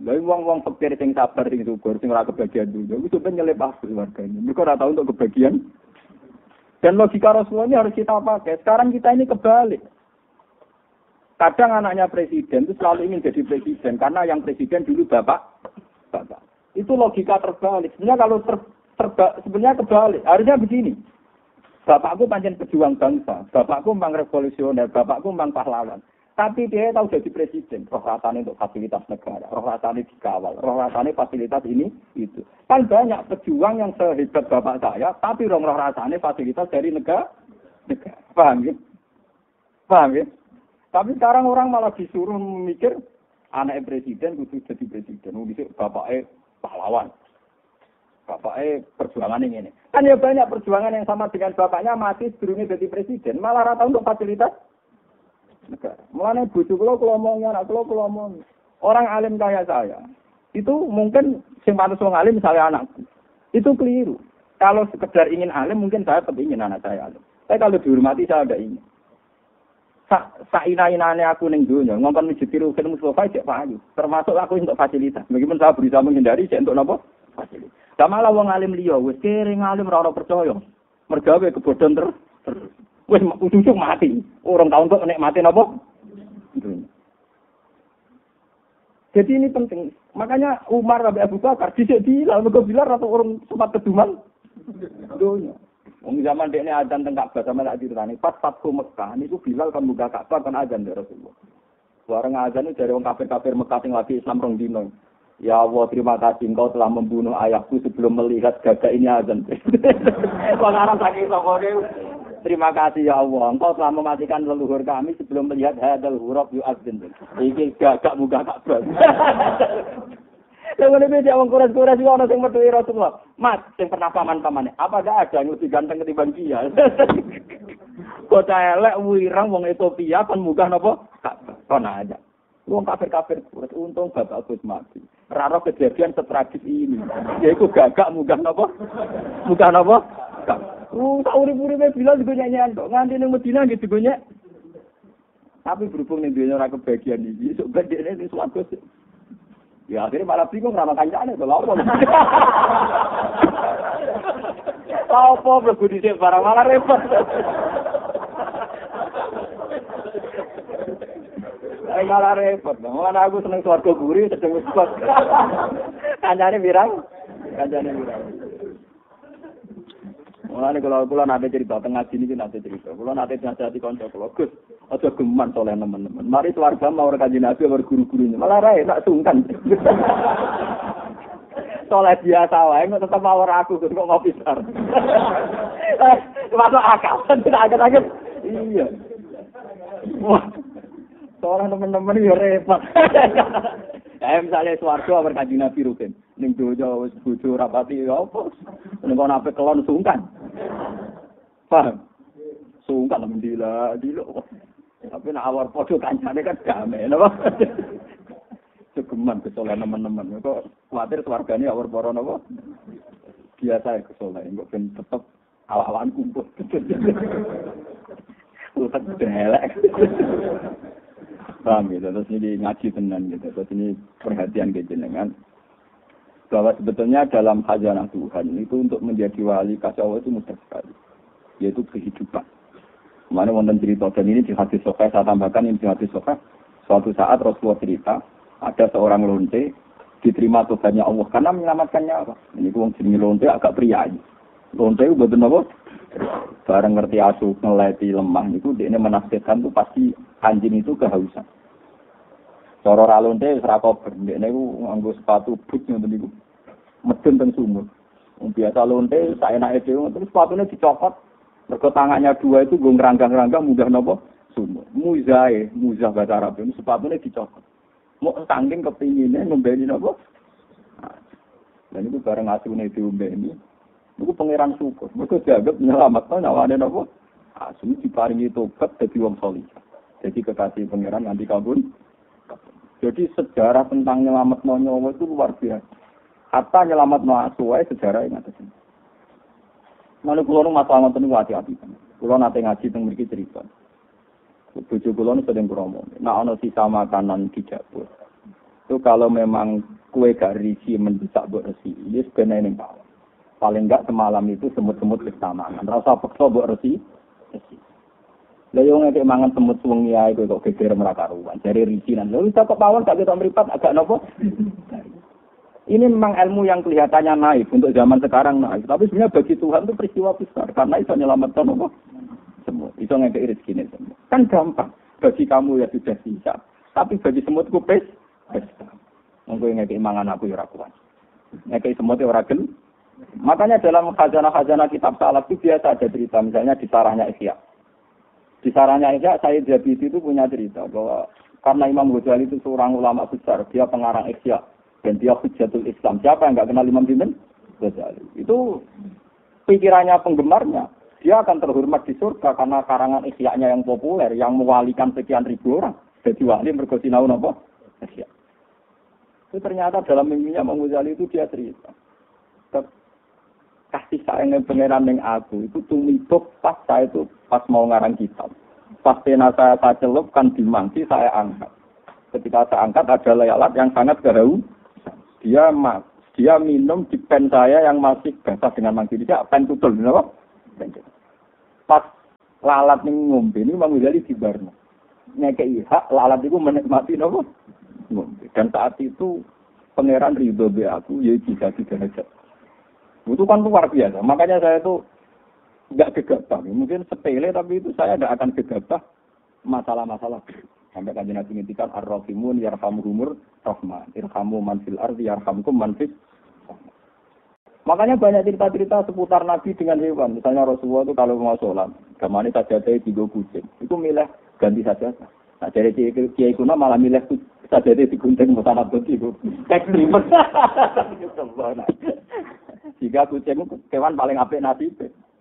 Lalu wong-wong fakir sing sabar sing syukur sing ora kebagian dunia itu sebenarnya nyelip warga warganya. Mereka ora tahu untuk kebagian. Dan logika Rasulullah ini harus kita pakai. Sekarang kita ini kebalik. Kadang anaknya presiden itu selalu ingin jadi presiden karena yang presiden dulu bapak, bapak. Itu logika terbalik. Sebenarnya kalau ter, terba, sebenarnya kebalik. Harusnya begini. Bapakku panjang pejuang bangsa, bapakku memang revolusioner, bapakku memang pahlawan. Tapi dia tahu jadi presiden, roh rasanya untuk fasilitas negara, roh rasanya dikawal, roh rasanya fasilitas ini itu. Kan banyak pejuang yang sehebat bapak saya, tapi roh rasanya fasilitas dari negara. negara. Paham ya? Paham ya? Tapi sekarang orang malah disuruh mikir anak presiden kudu jadi presiden. Bapaknya pahlawan. Bapaknya perjuangan ini. Kan ya banyak perjuangan yang sama dengan bapaknya mati sebelumnya jadi presiden. Malah rata untuk fasilitas negara. Mulanya bujuk lo kelomongnya, anak lo kelomong. Orang alim kaya saya, itu mungkin sing pantas alim misalnya anakku. Itu keliru. Kalau sekedar ingin alim, mungkin saya tetap ingin anak saya alim. Tapi kalau dihormati, saya ada ingin sak ina-inane aku ning donya ngomong masjid Rukin Mustafa cek termasuk aku untuk fasilitas meskipun saya berusaha menghindari cek untuk napa fasilitas Gak malah wong alim liya wis kering alim ora percaya. Mergawe kebodhon ter wis ujung mati. Orang tahun untuk nek mati napa jadi ini penting. Makanya Umar Nabi Abu Bakar dhisik bilang mergo bilang atau orang sempat keduman. Dunia. Wong zaman dekne adzan teng Ka'bah sama tak diritani. Pas Fathu Mekah niku Bilal kan buka Ka'bah kan adzan dari Rasulullah. Bareng adzan dari wong kafir-kafir Mekah sing lagi Islam rong dino. Ya Allah, terima kasih engkau telah membunuh ayahku sebelum melihat gagak ini azan. [laughs] Terima kasih ya Allah, engkau telah mematikan leluhur kami sebelum melihat hadal huruf yu azan. Iki gagak muka Ka'bah. [laughs] Yang ngene beda wong kuras-kuras iki ana sing metuhi Rasulullah. Mas, sing pernah paman-pamane, apa gak ada yang lebih ganteng ketimbang dia? [laughs] Kota elek wirang wong Ethiopia kan munggah napa? Kon aja. Wong kafir-kafir kuras untung bapak Gus mati. Raro kejadian setragis ini. Yaiku gagak munggah napa? Munggah napa? Uh, tak urip-uripe bilang juga nyanyian kok nganti ning Medina gitu gue Tapi berhubung ning dunya ora kebagian iki, sok gede ning swarga Ya akhirnya malah bingung sama kancane to lha opo. [laughs] Apa mlebu dhisik barang malah repot. Ayo malah repot. Mana aku seneng swarga guri sedeng kok. Kancane mirang. Kancane mirang. Mulane kalau kula nate cerita tengah sini iki nate cerita. Kula nate nasihati kanca kula, Gus, aja geman soleh teman-teman. Mari keluarga mau ora kanjeng Nabi ora guru-gurunya. Malah rae tak sungkan. [laughs] soleh biasa wae kok tetep mau aku kok ngopi sar. Masuk akal, [laughs] tidak agak-agak. Iya. Soleh teman-teman ya repot. [laughs] Eh misalnya swarga abar kanjeng Nabi rugen. Ning donya wis bojo ya apa? Ning kono ape kelon sungkan. Paham? Sungkan lah mendila, dilo. Tapi nak awar podo kancane kan damai, napa? [laughs] Segeman kesolehan teman-teman. Kok khawatir keluarganya awar poro napa? Biasa ya kesolehan. Kok ben tetep awak-awakan kumpul. [laughs] Lutak delek. Paham gitu, terus ini ngaji tenan gitu, terus ini perhatian ke jenengan. Bahwa sebetulnya dalam khazanah Tuhan itu untuk menjadi wali kasih itu mudah sekali. Yaitu kehidupan. Mana wonten cerita dan ini di hadis sahih saya tambahkan ini di hadis sahih. Suatu saat Rasulullah cerita ada seorang lonte diterima Tuhannya Allah karena menyelamatkan nyawa. Ini wong jenenge lonte agak pria. Lonte itu betul apa? Bareng ngerti asuh ngeleti lemah itu dia menafsirkan tuh pasti anjing itu kehausan. Cara ra lonte wis ra kober, ndekne ku nganggo sepatu boot ngoten niku. Medun teng sumur. Biasa lonte saenake dhewe terus sepatune dicopot. Mergo tangannya dua itu gue ngeranggang-ranggang mudah nopo sumur. Muzae, muzah bahasa Arab itu sepatune dicopot. Mau saking kepinginnya ngombeni apa? Dan itu bareng asune diombeni. Itu pangeran syukur. Mereka dianggap nyelamatkan nyawane apa? Asu diparingi tobat jadi wong solih. Jadi kekasih pangeran nanti kabun. Jadi sejarah tentang nyelamat nyawa itu luar biasa. Hatta nyelamat asu sejarah yang ada sini. Lalu kulo masalah ngoten niku hati-hati. Kulo nate ngaji teng mriki cerita. Bojo kulo sering promo. Nah ana sisa makanan di dapur. Itu kalau memang kue gak risi mendesak buat resi, ini sebenarnya yang bawah. Paling enggak semalam itu semut-semut kesamaan. Rasa pekso buat resi, resi. Lah yo ngeke mangan semut suwengi ae kok geger meraka ruan. Jare risi nan. Lha bisa kok pawon gak ketok mripat agak nopo? Ini memang ilmu yang kelihatannya naik untuk zaman sekarang naik. Tapi sebenarnya bagi Tuhan itu peristiwa besar. Karena itu menyelamatkan apa? Semut. Itu ngeke rezeki semut. Kan gampang. Bagi kamu ya sudah bisa. Tapi bagi semut kupes, pesta. Engko ngekei mangan aku ya ora kuat. Ngekei semut ya ora Makanya dalam khazanah-khazanah kitab salaf itu biasa ada cerita, misalnya di sarahnya Ihya. Di sarahnya Ihya, saya jadi itu punya cerita bahwa karena Imam Ghazali itu seorang ulama besar, dia pengarang Ihya dan dia hujatul Islam. Siapa yang nggak kenal Imam Ibn Ghazali? Itu pikirannya penggemarnya. Dia akan terhormat di surga karena karangan Ihya-nya yang populer, yang mewalikan sekian ribu orang. Jadi wali mergosinau apa? Ihya. Itu ternyata dalam mimpinya Imam Ghazali itu dia cerita. Kasih sayangnya pangeran yang aku itu tumibuk pas saya itu pas mau ngarang kitab. Pas pena saya saya celupkan di mangsi saya angkat. Ketika saya angkat ada layalat yang sangat gerau. Dia mak, dia minum di pen saya yang masih basah dengan mangsi. Dia pen tutul, kenapa? Pas lalat ini ngombe ini Imam Ghazali di barno. Ngekei hak lalat itu menikmati nopo dan saat itu pangeran ridho be aku ya bisa derajat. Itu kan luar biasa. Makanya saya itu nggak gegabah. Mungkin sepele tapi itu saya tidak akan gegabah masalah-masalah. Sampai kan Nabi ngintikan ar-rahimun yarhamuhumur rahman. Irhamu man fil ardi yarhamkum man fis Makanya banyak cerita-cerita seputar Nabi dengan hewan. Misalnya Rasulullah itu kalau mau sholat, gamane saja tiga kucing. Itu milih ganti saja. Nah, dari kiai kuno malah milih saja di gunting mutanat itu ekstrim jika kucing kewan paling apik nasib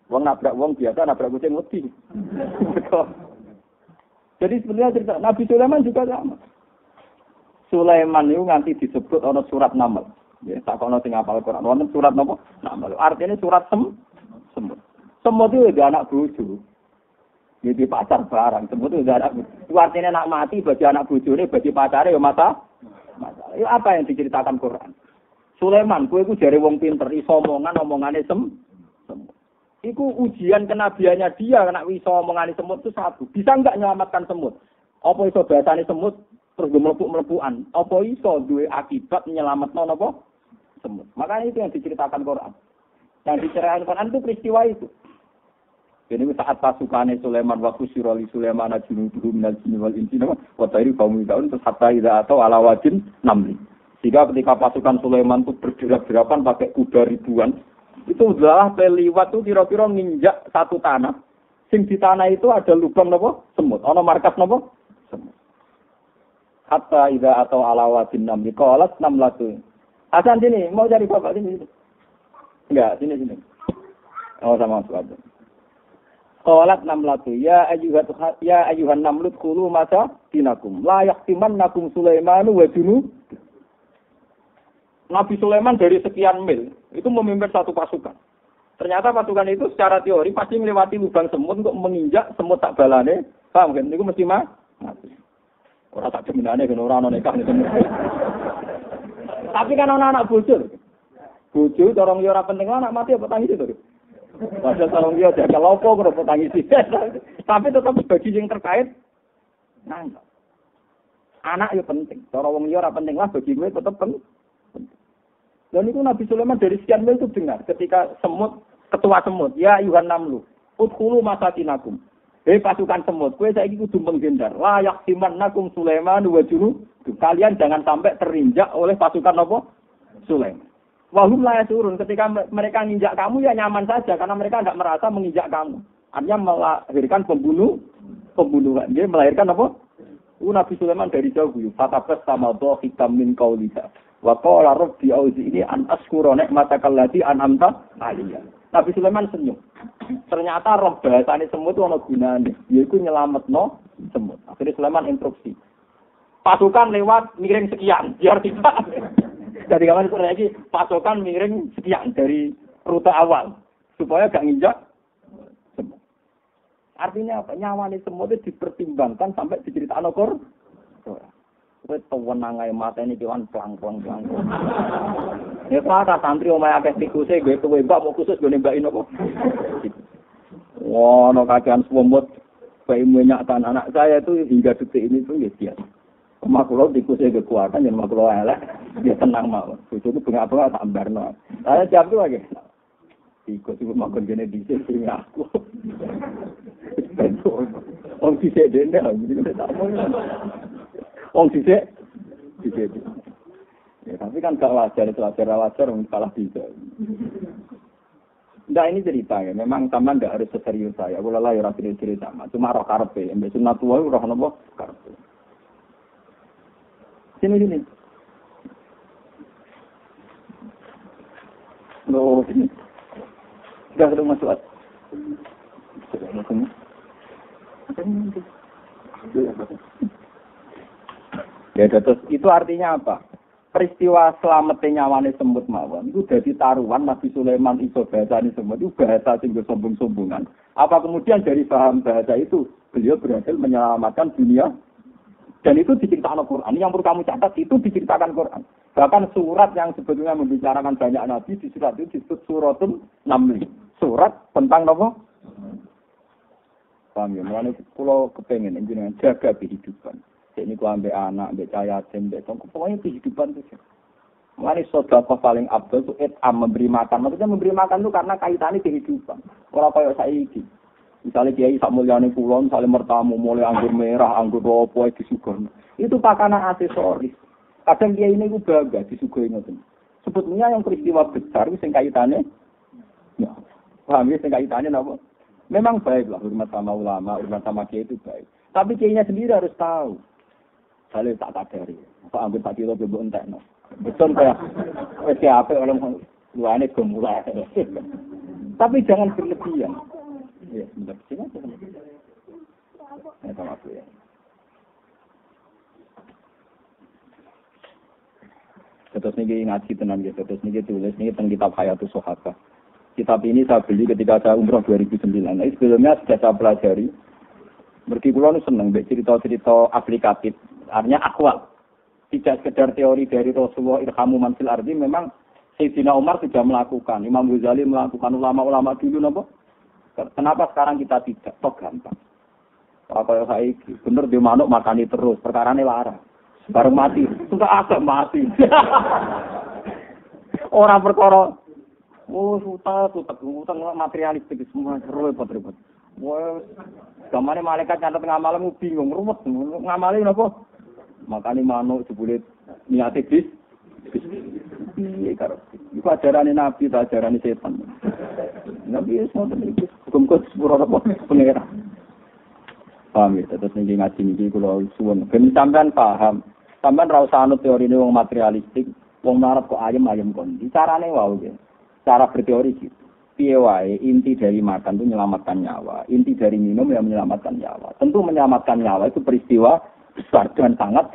wong nabrak wong biasa nabrak kucing wedi. Jadi sebenarnya cerita Nabi Sulaiman juga sama. Sulaiman itu nanti disebut ono surat namal ya tak kono sing apal Quran. Wonten surat napa? Namal artinya surat sem semut. Semut itu anak bojo jadi pacar barang, semua itu anak. Itu artinya nak mati bagi anak bujune, bagi pacarnya ya mata. Masalah. Itu apa yang diceritakan Quran? Sulaiman, kue itu jari wong pinter, iso omongan, omongannya sem. Semut. Iku ujian kenabiannya dia, nak iso omongannya semut itu satu. Bisa nggak menyelamatkan semut? Apa iso bahasanya semut, terus gue melepuk-melepukan. Apa iso dua akibat menyelamatkan apa? Semut. Makanya itu yang diceritakan Quran. Yang diceritakan Quran itu peristiwa itu. Jadi saat pasukan Sulaiman waktu siroli Sulaiman junuduhu minal jinni wal insi wa tairi kaum daun terus hatta ida atau ala wajin namli. Sehingga ketika pasukan Sulaiman itu bergerak-gerakan pakai kuda ribuan, itu adalah peliwat itu kira-kira nginjak satu tanah. Sing di tanah itu ada lubang nopo semut, ono markas nopo semut. Hatta ida atau ala wajin namli kolat enam latu. Hasan sini, mau cari bapak sini. Enggak, sini sini. Oh sama suatu. Qalat namlatu ya ayyuhat ya ayyuhan namlut khulu masa dinakum la nakum Sulaiman wa dunu Nabi Sulaiman dari sekian mil itu memimpin satu pasukan. Ternyata pasukan itu secara teori pasti melewati lubang semut untuk menginjak semut tak balane. Paham kan? Itu mesti mah. Orang tak jeminane kan orang Tapi kan anak-anak bocor. Bojo dorong yo ora penting anak mati apa tangis itu. Padahal tolong dia jaga lopo kalau tangisi. [laughs] Tapi tetap bagi yang terkait nangkep. Anak ya penting. Cara wong liya ora penting lah bagi gue tetap penting. Dan itu Nabi Sulaiman dari sekian mil itu dengar ketika semut ketua semut ya Yuhan Namlu udhulu masakinakum. Hei pasukan semut, kue saya kudu menghindar. Layak siman nakum Sulaiman wa Kalian jangan sampai terinjak oleh pasukan apa? Sulaiman. Wahum lah turun ketika mereka nginjak kamu ya nyaman saja karena mereka tidak merasa menginjak kamu. Artinya melahirkan pembunuh, pembunuhan. Dia melahirkan apa? Itu Nabi Sulaiman dari jauh yuk. Fatabas sama doh hitam min kauliha. Wa qala rabbi auzi ini an askura nikmataka allati an'amta aliyah. Nabi Sulaiman senyum. Ternyata roh bahasane semut itu ana gunane, yaiku nyelametno semut. Akhirnya Sulaiman instruksi. Pasukan lewat miring sekian, biar tidak. Jadi kawan itu lagi pasukan miring sekian dari rute awal supaya gak nginjak. Artinya apa? Nyawane semut itu dipertimbangkan sampai diceritakan Al-Qur'an. Kowe tewenang ae mateni kewan plang-plang plang. Ya kata santri omahe akeh tikuse gue kowe mbak mau khusus gue nembakin apa? Wah, no kakean semut bayi minyak anak saya itu hingga detik ini tuh ya dia. Kulo tikusnya kekuatan, yang kulo elek, dia tenang mau. Cucu itu punya apa tak barno. Saya siap tuh lagi. Tikus itu makan jenis di sini aku. Om sisik dene. Wong sisik sisik. Ya, tapi kan gak wajar itu wajar wajar kalah bisa. Nah ini cerita ya, memang taman tidak harus seserius saya. Kalau lah ya cerita cerita, cuma roh karpe, mbak sunat tua nopo karpe. Sini sini. Loh sini. Masuk. Sudah masuk. Ya terus itu artinya apa? Peristiwa selamatnya nyawane semut mawon itu jadi taruhan Nabi Sulaiman iso bahasa ini semut itu bahasa sing sombong-sombongan. Apa kemudian dari paham bahasa itu beliau berhasil menyelamatkan dunia dan itu diceritakan Quran. Yang perlu kamu catat itu diceritakan Quran. Bahkan surat yang sebetulnya membicarakan banyak nabi di surat itu disebut suratul Namli. Surat tentang apa? Paham ya? Mulanya pulau kepengen dengan jaga kehidupan. Ini ku ambek anak, ambek cahaya, ambek tong. Pokoknya kehidupan itu. Mengenai sodakoh paling abdul itu etam memberi makan. Maksudnya memberi makan itu karena kaitannya kehidupan. Orang kaya saya ini. Misalnya kiai sak mulyane kulon, misalnya mertamu mulai anggur merah, anggur ropo, disuguh. Itu pakanan aksesoris. Kadang kiai ini gue bangga disuguhi ngoten. Sebetulnya yang peristiwa besar sing kaitannya, ya, paham ya, sing kaitannya apa? Memang baik lah hormat sama ulama, hormat sama kiai itu baik. Tapi kiainya sendiri harus tahu. Saya tak kadari. Kok ambil tak kilo bebo entek no. Betul kayak wes apa orang luane gemulai. Tapi jangan berlebihan. Ya, sebentar sini aja. Ya, sama ya. Terus nih ngaji tenan gitu, terus nih tulis nih tentang kitab Hayatus Sohaka. Kitab ini saya beli ketika saya umroh 2009. Nah, sebelumnya sudah saya pelajari. Mergi kulo seneng cerita-cerita aplikatif Artinya akwal. Tidak sekedar teori dari Rasulullah irhamu manfil ardi, memang Sayyidina Umar sudah melakukan, Imam Ghazali melakukan, ulama-ulama dulu nopo. Kenapa sekarang kita tidak? Tok gampang. Kalau saya bener di manuk makani terus, perkara ini lara. Baru mati, sudah agak mati. [laughs] Orang perkara, oh suta, suta, utang materialistik semua, repot repot. Wah, gamane malaikat nyatet ngamal bingung, ruwet, ngamalin apa? Makane manuk jebule niate bis. Piye karo iku ajarane nabi ajarane setan. Nabi wis ngoten iki hukum sepuro apa pengira. Paham ya, terus nih ngaji nih kalau suwon. Ben sampean paham, sampean ra teori ini wong materialistik, wong marap kok ayam ayam kondi. Carane wow ya. Cara berteori gitu. Piye wae inti dari makan itu menyelamatkan nyawa, inti dari minum yang menyelamatkan nyawa. Tentu menyelamatkan nyawa itu peristiwa besar dan sangat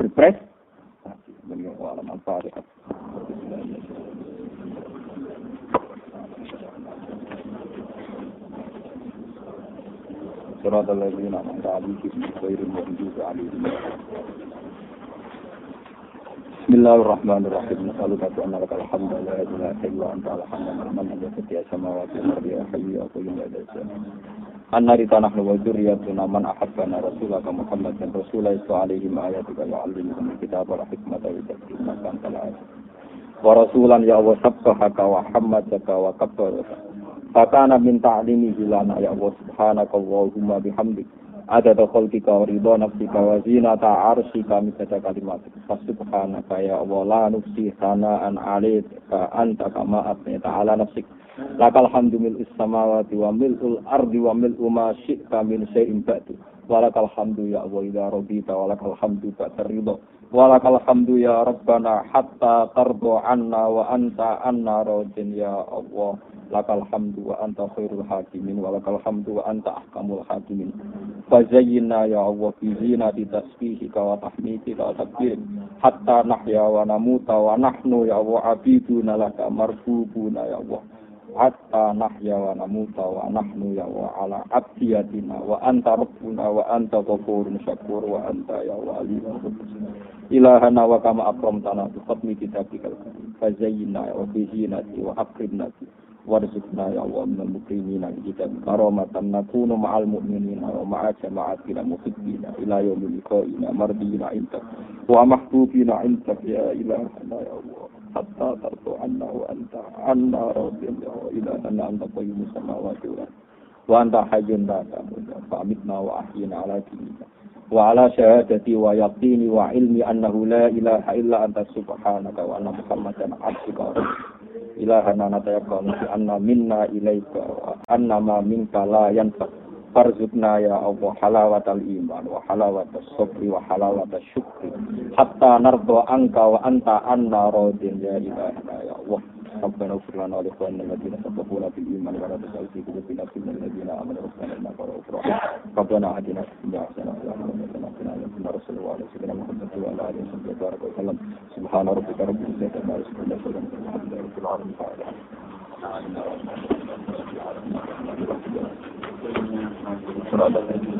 berprestasi. Surat al-Ladina Bismillahirrahmanirrahim. Nasaluka bi anna lakal hamda la ilaha illa anta alhamdulillah man yasati samawati wal ardi ya hayyu ya qayyum ya An-nari tanah wa dzurriyyatuna man ahabbana rasulaka Muhammadan rasulullah alaihim ayatika wa allimhum kitab wal hikmata wa zakina kan taala. Wa rasulan ya Allah sabbahaka wa hammadaka wa kabbaraka. Fakana min ta'limihi lana ya Allah subhanaka Allahumma bihamdik. Adada khalqika wa ridha nafsika wa zinata arshika misata kalimatik. Fasubhanaka ya Allah la nufsi sana'an alaika anta kama atnita ala nafsika. Lakal hamdu mil samawati wa mil'ul ardi wa mil'u ma syi'ta min syai'in ba'du. Walakal hamdu ya Allah idza radita walakal hamdu ba'da ridha. Walakal hamdu ya Rabbana hatta tardo anna wa anta anna radin ya Allah. Lakal hamdu wa anta khairul hakimin walakal hamdu wa anta ahkamul hakimin. Fazayyina ya Allah fi zinati tasbihika wa tahmidika wa takbir. Hatta nahya wa namuta wa nahnu ya Allah abiduna laka marbubuna ya Allah. hatta nahya wa namuta wa nahnu ya wa ala abdiyatina wa anta rabbuna wa anta ghafurun syakur wa anta ya wali ilahana wa kama akramtana bi fadli kitabikal karim fazayyina wa bi zinati wa akrimna warzuqna ya Allah min al-mukrimina bi kitab karamatan nakunu ma'al mu'minina wa ma'a jama'atina muhibbina ila yaumil liqa'ina mardina intak wa mahbubina intak ya ilahana ya Allah hatta tardu anna wa anta anna rabbin ya ila anna anta qayyum samawati wa wa anta hayyun la tamutu fa amitna wa ahyina ala dinika wa ala syahadati wa yaqini wa ilmi annahu la ilaha illa anta subhanaka wa anna muhammadan abduka ilahana natayaqqanu fi anna minna ilaika anna ma minka la yanfa. Farzukna ya Allah halawatal iman wa halawatal sabri wa halawatal syukri. Hatta nardo angka wa anta anna rodin ya Allah ربنا اغفر لنا ولإخواننا الذين سبقونا بالإيمان ولا تجعل في قلوبنا غلا للذين آمنوا. ربنا إنك رؤوف رحيم. ربنا آتنا في الدنيا حسنة وفي الآخرة حسنة وقنا صلى الله عليه وسلم. محمد وعلى اله وصحبه وبارك وسلم. سبحان ربك رب العزة عما يصفون. وسلام الحمد لله رب العالمين. انعمت عليهم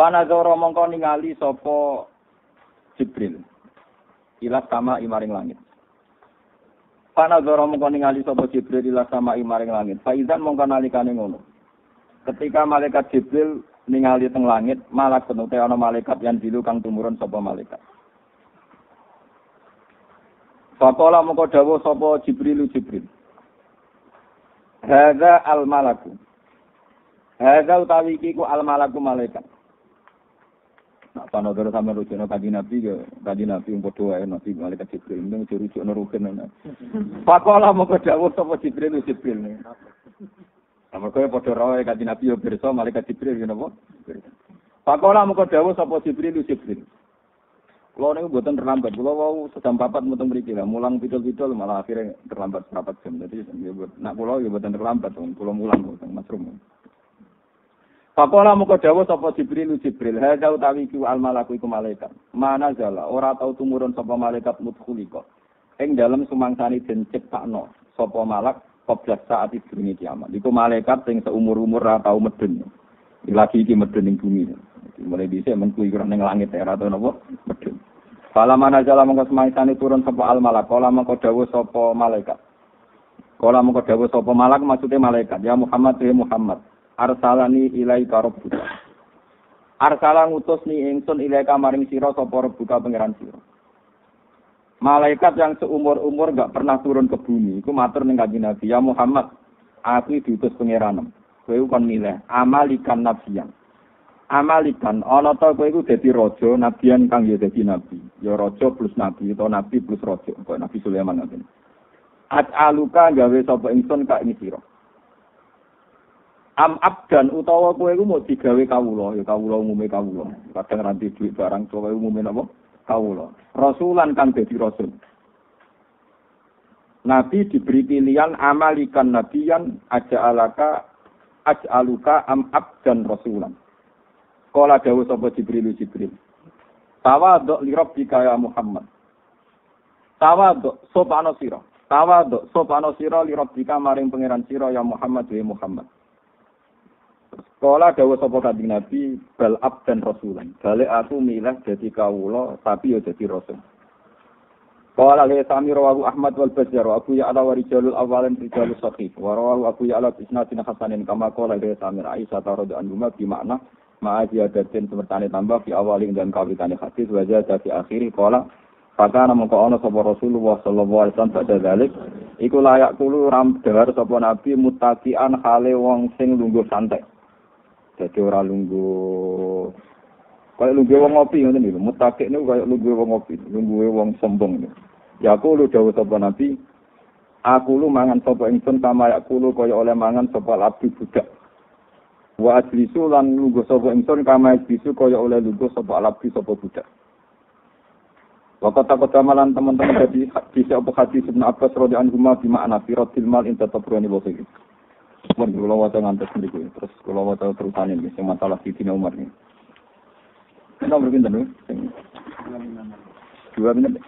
Panazara mongko ningali sapa Jibril ila sama imaring langit. Panazara mongko ningali sapa Jibril ila sama imaring langit. Faizan mongko nalikane ngono. Ketika malaikat Jibril ningali teng langit, malak penute ana malaikat yang dilu kang tumurun sapa malaikat. Fakola mongko dawuh sapa Jibril Jibril. Hadza al malaku. Hadza utawi iki ku al malaku malaikat. Panodoro sama rujukno kaji nabi ke kaji nabi yang bodoh ya nabi malaikat Jibril ini mesti rujukno rukin. Fakola mongko dawuh sapa Jibril Jibril. Nama kowe padha rawe kaji nabi yo pirsa malaikat Jibril ya napa? Fakola mongko dawuh sapa Jibril Jibril. Kalau ini buatan terlambat, kalau mau sedang papat mutung beri lah, mulang pidol-pidol malah akhirnya terlambat papat jam. Jadi ya nak pulau ya buatan terlambat, pulau mulang buatan masrum. Pakola muka dawa sapa Jibril Jibril, hadza utawi ku al malaku iku malaikat. Mana jala ora tau tumurun sapa malaikat mutkhulika. Ing dalem sumangsani den ciptakno sapa malak qabla saat ibune kiamat. Iku malaikat sing seumur-umur ora tau medun. Lagi iki medun ning bumi. Mulai dhisik men kuwi ning langit ora tau napa medun. Fala mana jala mongko semaisane turun sapa al malak, kala mongko dawuh sapa malaikat. Kala mongko dawuh sapa malak maksudnya malaikat, ya Muhammad ya Muhammad, arsalani ilaika rabbuka. Arsala ngutus ni ingsun ilaika maring sira sapa rabbuka pangeran sira. Malaikat yang seumur-umur gak pernah turun ke bumi, iku matur ning kanjeng Nabi, ya Muhammad, aku diutus pangeranem. Kowe kon milih amalikan nabiyan. amalikan ana ta kowe iku dadi raja nabian kang ya dadi nabi ya raja plus nabi atau nabi plus raja kok nabi Sulaiman ngoten aluka gawe sapa ingsun kak ini sira am abdan utawa kowe iku mau digawe kawula ya kawula umume kawula kadang ranti duit barang kowe umume napa kawula rasulan kang dadi rasul Nabi diberi pilihan amalikan nabiyan aja alaka aluka am abdan rasulan Kala dawuh sapa Jibril Jibril. Tawaduk li rabbika ya Muhammad. Tawaduk sopano sira. Tawaduk sopano sira li rabbika maring pangeran sira ya Muhammad ya Muhammad. Sekolah dawa sapa kanjeng Nabi bal dan rasulan. Balik aku milah jadi kawula tapi ya jadi rasul. Qala li sami rawahu Ahmad wal Bazzar wa Abu Ya'la wa rijalul awalin rijalus sahih wa rawahu Abu Ya'la bi isnadin hasanin kama qala li sami Aisyah radhiyallahu anha bi makna ma'a ziyadatin semertane tambah fi awalin dan kawitane hadis wa zada fi akhiri qala Fakana mongko ana sapa Rasulullah sallallahu alaihi wasallam pada dalik iku layak kulo ram dahar sapa nabi mutakian hale wong sing lungguh santai. Dadi ora lungguh Kayak lungguh wong ngopi ngoten niku. Mutakik niku kayak lungguh wong ngopi, lungguh wong sombong. Ya aku lu dawuh sapa Nabi, aku lu mangan sapa ingsun kama ya kulo kaya oleh mangan sapa abdi budak. Wa ajlisu lan lungguh sapa ingsun kama ajlisu kaya oleh lungguh sapa abdi sapa budak. Wakat takut amalan teman-teman jadi hadis apa hadis Ibn Abbas radhiyallahu anhu bima ana fi radil mal inta tabrani wa Mun kula waca ngantos mriku terus kula waca terusane iki sing masalah Sidina Umar ini. Nomor pinten Dua menit.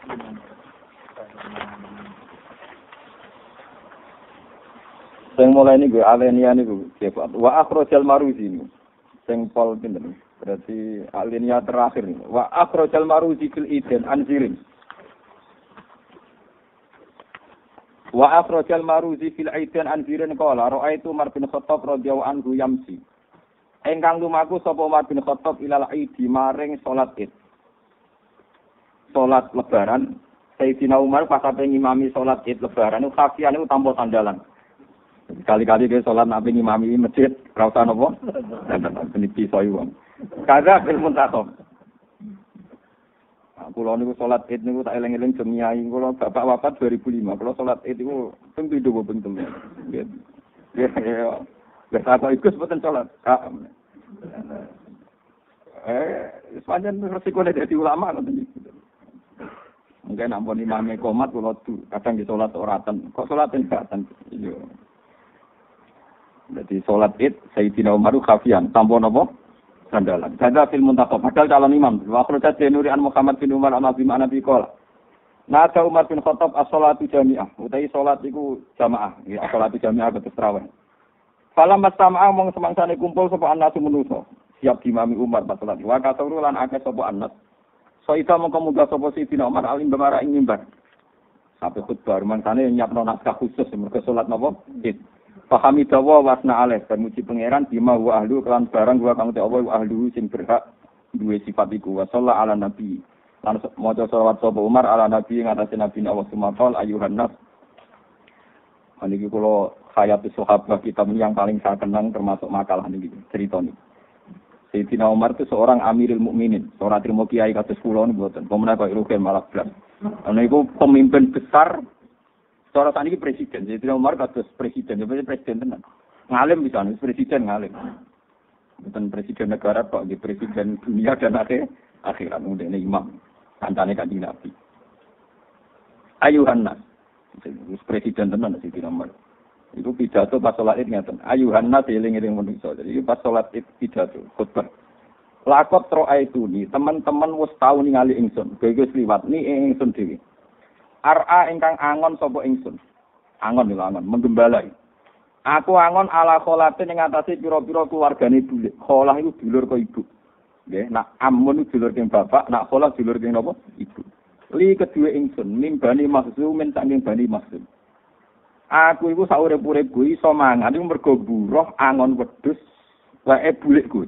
Sing mulai ini gue alenia ini gue siapa? Wa akhrojal maruzi ini. Sing pol pinten. Berarti alenia terakhir ini. Wa akhrojal maruzi fil iden anzirin. Wa akhrojal maruzi fil iden anzirin kala itu Umar bin Khattab radhiyallahu anhu yamsi. Engkang lumaku sapa Umar bin Khattab ilal idi maring salat Id. Salat lebaran Sayyidina Umar pas sampai ngimami sholat id lebaran itu kafian itu tanpa sandalan. Kali-kali dia sholat nabi ngimami masjid, rasa nopo, ini pisau uang. Kagak bil muntakom. Kulo niku sholat id niku tak eling-eling jemiai. Kulo bapak wafat 2005. Kulo sholat id niku itu gue bentuk. Ya, ya. Wes apa ikut boten sholat. Eh, sepanjang resiko dari ulama ngoten Mungkin ampun imame komat kula kadang di salat oratan. Kok salat enggatan? Iya. Jadi salat Id Sayyidina Umar khafian, tanpa napa? Sandalan. Sada fil muntaqab, padahal calon imam. Wa akhraja Nuri an Muhammad bin Umar an Abi Ma'na bi qala. Nada Umar bin Khattab as-salatu jami'ah. Utai salat iku jamaah. Ya salatu jami'ah betul terawih. Falam mastama'a mong semangsane kumpul anak menusa. Siap dimami Umar pas salat. Wa kasuru lan akeh sapa. Soita mau kamu gak sopo si Tina Umar alim bemara ing mimbar. Sampai khutbah yang nyapno naskah khusus mereka sholat nopo. Id. Pahami dawa wasna aleh dan muji pangeran bima wa ahlu kelan barang gua kang Allah wa ahlu sing berhak duwe sifat iku wa ala nabi. Lan maca selawat sapa Umar ala nabi ing atase nabi Allah sumakal ayuhan nas. Niki kula hayat sahabat kita yang paling saya kenang termasuk makalah niki cerita niki. Sayyidina Umar itu seorang amiril mukminin, seorang terima kiai kados kula niku mboten. Pemenang kok malah blas. Ana iku pemimpin besar Cara tadi presiden, jadi Umar kados presiden, jadi presiden tenan. Ngalim bisa, presiden ngalim. Bukan presiden negara kok, di presiden dunia dan akhir akhirat. Udah ini imam, kancane kanjeng Nabi. Ayuhan nas, presiden tenan sih Umar. Itu pidato pas sholat id ngeten. Ayuhan nas eling-eling manusa. Jadi pas sholat id pidato khutbah. Lakot itu nih, teman-teman wis tau ningali ingsun. Kowe liwat ni ingsun dhewe. Ara ingkang angon sapa ingsun. Angon lho angon, menggembalai. Aku angon ala kholatin ing atase pira-pira keluargane dulur. Kholah iku dulur kok ibu. Nggih, nak amun dulur keng bapak, nak kholah dulur keng napa? Ibu. Li kedua ingsun, nimbani mahzumin saking bani mahzum. Aku iku saurip-urip kuwi iso mangan iku mergo buruh angon wedhus wae bulik kuwi.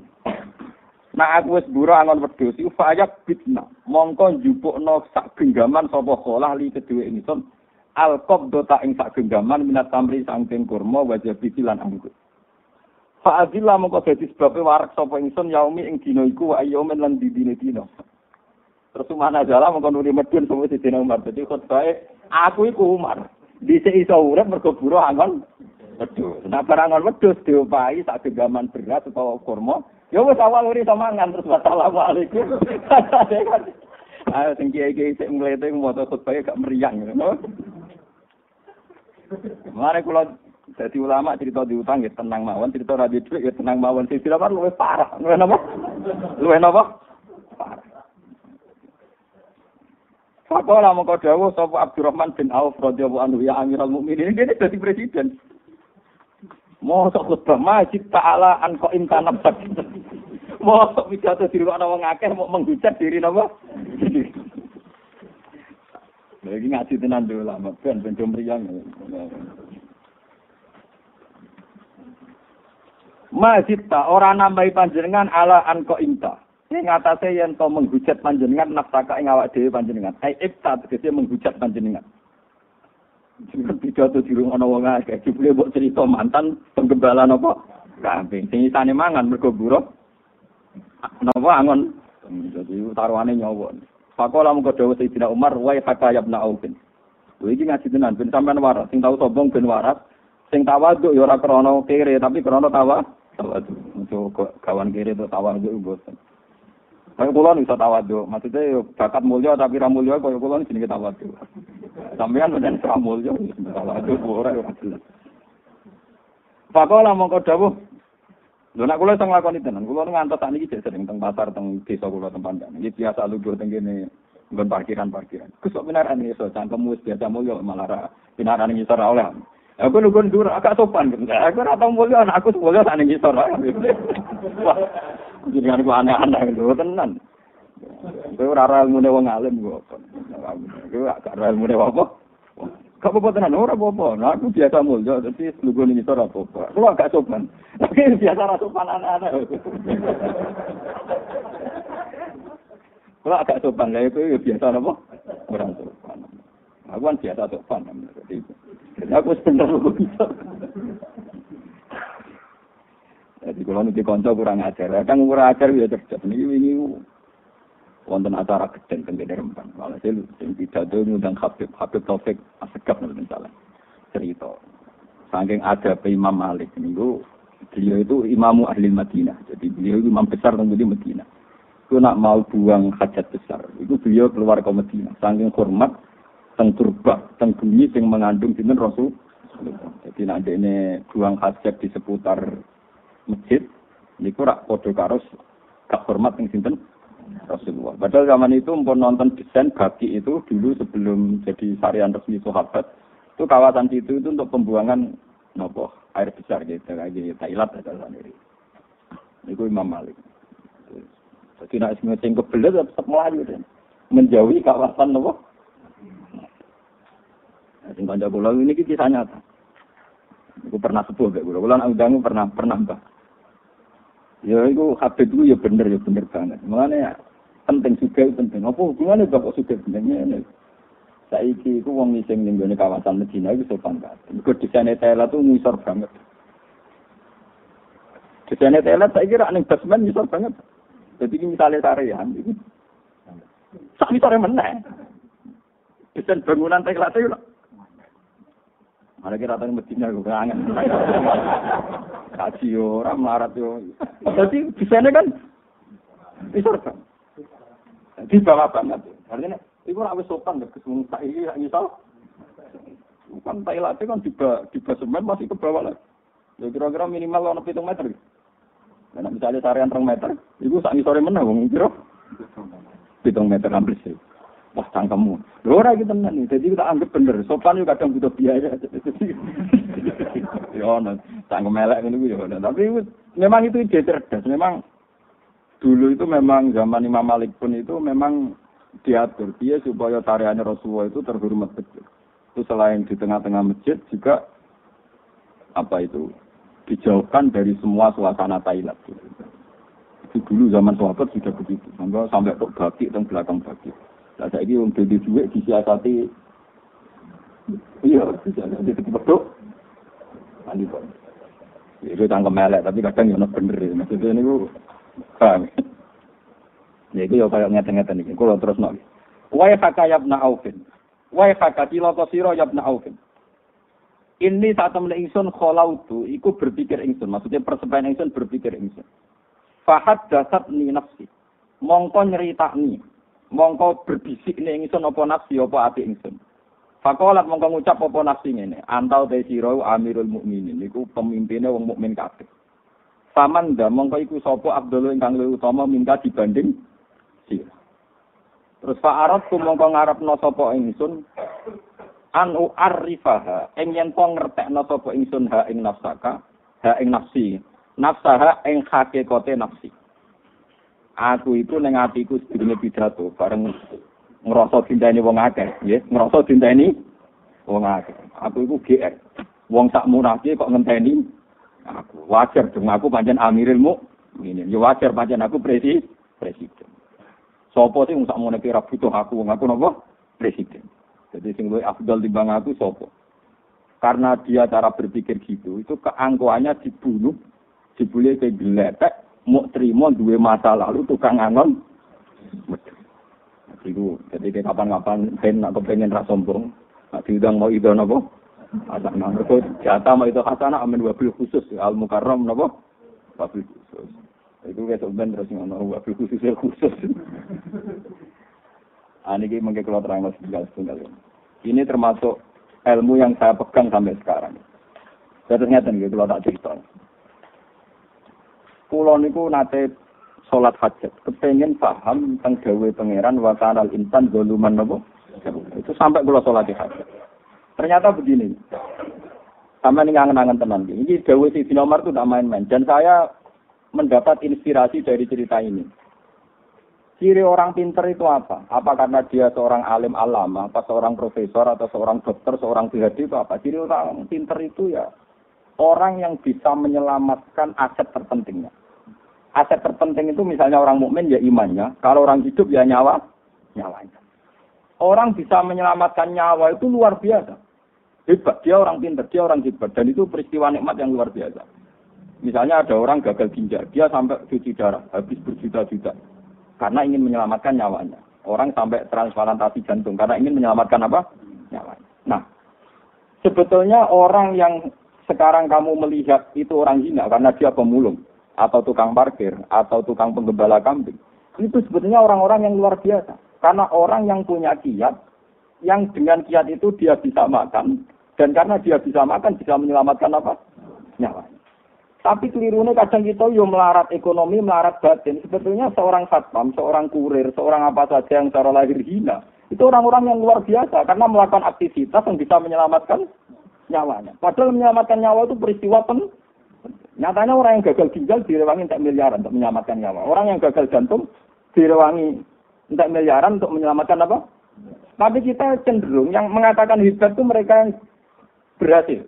Nah aku wis buruh angon wedhus iku fayak bitna. Mongko njupukno sak genggaman sapa kolah li kedue ingsun. Alqab dota ing sak genggaman minat tamri sangking kurma wajah lan anggur. Fa'adillah mongko dadi sebabe warak sapa ingsun yaumi ing dina iku wa yaumin lan didine dina. Terus mana jalan mongko nuli medun sapa dina Umar. Dadi khotbahe aku iku Umar. Dhisik iso urip mergo angon wedhus. Nah barang angon wedhus diopahi sak genggaman beras utawa kurma, ya wis awal uri sama mangan terus wassalamualaikum. Ayo sing kiai-kiai sik mlete maca khutbah gak meriang ngono. Mare kula dadi ulama cerita diutang ya tenang mawon, cerita ra duit ya tenang mawon. Sing luwih parah. Luwih napa? Luwih napa? Parah. Fakola mongko dawuh sapa Abdurrahman bin Auf radhiyallahu anhu ya Amirul Mukminin ini dadi presiden. Mosok khutbah masjid ta'ala an kok imtanab Mosok pidato diri ana wong akeh mau menghujat diri napa? Lagi ngaji tenan dulu lama, ben ben mriyang. Masjid ta ora nambahi panjenengan ala an kok imta. Ing atase yen to menghujat panjenengan nafsaka ing awak panjenengan. Ai ibta menghujat panjenengan. Jenengan pidato dirung ana wong akeh, jebule mbok cerita mantan penggembala napa? Kambing. Sing isane mangan mergo. Napa angon? Jadi taruhane nyawa. Pakola mung dawuh Sayyidina Umar wa hakaya ibn Aufin. Kowe iki ngaji tenan ben sampean waras, sing tau sombong ben waras, sing tawaduk ya ora krana kere tapi krana tawa tawaduk. Untuk kawan kere itu tawaduk mboten. Kaya kula iso tawaduk, maksudnya bakat mulya tapi ra mulya kaya kula jenenge tawaduk. Sampeyan ra mulya tawaduk ora yo jelas. Pakola mongko dawuh Lho nek kula iso nglakoni tenan, kula ngantos sak niki sering teng pasar teng desa kula tempat kan. Iki biasa lugu teng kene nggon parkiran-parkiran. Kus kok benaran iso cangkemmu biasa mulya malah ra pinaran ngisor oleh. Aku lugu ndur agak sopan. Aku ora tau mulya, aku mulya sak ning ngisor. Wah, jadi kan aneh-aneh lho tenan. Kowe ora ora ilmune wong alim kok. Kowe gak ora ilmune apa? Gak apa-apa tenan, ora apa-apa. Nah, aku biasa mulya, jadi lugu ning ngisor apa-apa. Kulo agak sopan. Tapi biasa ra sopan anak-anak. Kalau agak sopan itu ya biasa apa? Orang sopan. Aku kan biasa sopan. Jadi, aku sebenarnya bisa. Jadi kalau nanti konco kurang ajar, kadang kurang ajar ya cerdas. Ini ini wonten acara gede teng Rembang. Saya sing pidato ngundang Habib Habib Taufik Asegaf misalnya cerita. Saking ada Imam Malik niku beliau itu imamu ahli Madinah. Jadi beliau itu imam besar teng di Madinah. Itu nak mau buang hajat besar. Itu beliau keluar ke Madinah. Saking hormat teng turba, teng bumi yang mengandung dinten Rasul. Jadi nak ini buang hajat di seputar masjid. Niku rak podo karos gak hormat yang sinten Rasulullah. Padahal zaman itu mau nonton desain baki itu dulu sebelum jadi syarian resmi sahabat itu kawasan situ itu untuk pembuangan nopo air besar gitu kayak gitu Thailand ada sendiri. Itu Imam Malik. Jadi nak semua sing kebelet tetap melayu deh. Menjauhi kawasan nopo. Sing kanca kula ini kisah nyata. Pernah sepuh kayak kula. Kula nak undang pernah pernah mbah. Ya itu Habib itu ya bener ya bener banget. Ya, penting juga penting. Apa hubungannya bapak suka pentingnya ini? Saiki itu ngising ning gone kawasan Medina itu sopan banget. Mergo desain Thailand tuh ngisor banget. Desain Thailand saya kira ning basement ngisor banget. Jadi misalnya tarian itu sak ngisore meneh. Desain bangunan Thailand itu Ada kira tadi Medina gue kangen. Kaji orang melarat yo. Jadi desainnya kan ngisor kan. Di bawah banget. Artinya Iku ora wis sopan nek kesung tak iki rak nyesal. Kan Thailand kan di di basemen masih ke bawah lah. Ya kira-kira minimal ono 7 meter. Nah, misalnya tarian 3 meter, iku sak ngisore meneh wong kira 7 meter ambles sih. Wah, cangkemmu. Lho ora iki tenan nih. Jadi kita anggap bener. Sopan juga kadang butuh biaya. [laughs] ya ono, cangkem elek ngono ya. Tapi memang itu ide cerdas. Memang dulu itu memang zaman Imam Malik pun itu memang diatur dia supaya tariannya Rasulullah itu terhormat betul. Itu selain di tengah-tengah masjid juga apa itu dijauhkan dari semua suasana Thailand. Itu dulu zaman sahabat sudah begitu. Sampai sampai kok baki dan belakang baki. Nah, saya ini untuk duit disiasati iya disiasati beduk nanti kok itu tangkem melek tapi kadang ya bener maksudnya ini gue paham Ya itu ya kayak ngeten-ngeten iki. Kulo terus nol. Wa haka yabna aufin. Wa haka tilaka sira yabna aufin. Ini saat temen ingsun kholautu, iku berpikir ingsun. Maksudnya persebayan ingsun berpikir ingsun. Fahad dasat ni nafsi. Mongko nyeritakni. Mongko berbisik ni ingsun apa nafsi apa ati ingsun. Fakolat mongko ngucap apa nafsi ini. Antau te sirau amirul mukminin. Iku pemimpinnya wong mukmin kabeh. Faman da mongko iku sapa Abdullah ingkang luwih utama minta dibanding sira. Terus Pak ku mongko ngarepno sapa ingsun an u'arrifaha ing yen to ngertekno sapa ingsun ha ing nafsaka ha ing nafsi. Nafsaha ing hakikate nafsi. Aku itu ning atiku sedurunge pidato bareng ngrasa dinteni wong akeh, nggih, ngrasa dinteni wong akeh. Aku iku GR. Wong sak murahke kok ngenteni aku. Wajar dong aku pancen amirilmu. Ini, ya wajar pancen aku presi presiden. Sopo sih sak mune kira butuh aku, wong aku napa? Presiden. Jadi sing luwih afdal timbang aku sopo? Karena dia cara berpikir gitu, itu keangkuhannya dibunuh, dibully ke geletek, mau terima dua masa lalu tukang angon. Itu, jadi kayak kapan-kapan ben aku pengen ras sombong, nak diundang mau itu nopo, asal nah, itu jatah mau itu kasana amin wabil khusus, al mukarram nopo, wabil khusus. Itu kayak sebenarnya terus ngono wabil khusus ya khusus. [laughs] Ah, ini mungkin kalau terang mas Ini termasuk ilmu yang saya pegang sampai sekarang. Saya ternyata nih, kalau tak cerita. Kulo niku nate sholat hajat, kepengen paham tentang gawe pangeran wa kanal insan doluman nopo. Itu sampai kulo sholat hajat. Ternyata begini. Sama ini ngangen-ngangen tenan. Ini gawe si Umar itu tidak main-main. Dan saya mendapat inspirasi dari cerita ini. Ciri orang pinter itu apa? Apa karena dia seorang alim alama, apa seorang profesor, atau seorang dokter, seorang PhD itu apa? Ciri orang pinter itu ya orang yang bisa menyelamatkan aset terpentingnya. Aset terpenting itu misalnya orang mukmin ya imannya, kalau orang hidup ya nyawa, nyawanya. Orang bisa menyelamatkan nyawa itu luar biasa. Hebat, dia orang pinter, dia orang hebat. Dan itu peristiwa nikmat yang luar biasa. Misalnya ada orang gagal ginjal, dia sampai cuci darah, habis berjuta-juta karena ingin menyelamatkan nyawanya. Orang sampai transplantasi jantung karena ingin menyelamatkan apa? Nyawanya. Nah, sebetulnya orang yang sekarang kamu melihat itu orang hina karena dia pemulung atau tukang parkir atau tukang penggembala kambing. Itu sebetulnya orang-orang yang luar biasa. Karena orang yang punya kiat, yang dengan kiat itu dia bisa makan, dan karena dia bisa makan bisa menyelamatkan apa? Nyawanya. Tapi kelirunya kadang kita yo melarat ekonomi, melarat batin. Sebetulnya seorang satpam, seorang kurir, seorang apa saja yang secara lahir hina, itu orang-orang yang luar biasa karena melakukan aktivitas yang bisa menyelamatkan nyawanya. Padahal menyelamatkan nyawa itu peristiwa pen. Nyatanya orang yang gagal ginjal direwangi untuk miliaran untuk menyelamatkan nyawa. Orang yang gagal jantung direwangi untuk miliaran untuk menyelamatkan apa? Tapi kita cenderung yang mengatakan hebat itu mereka yang berhasil.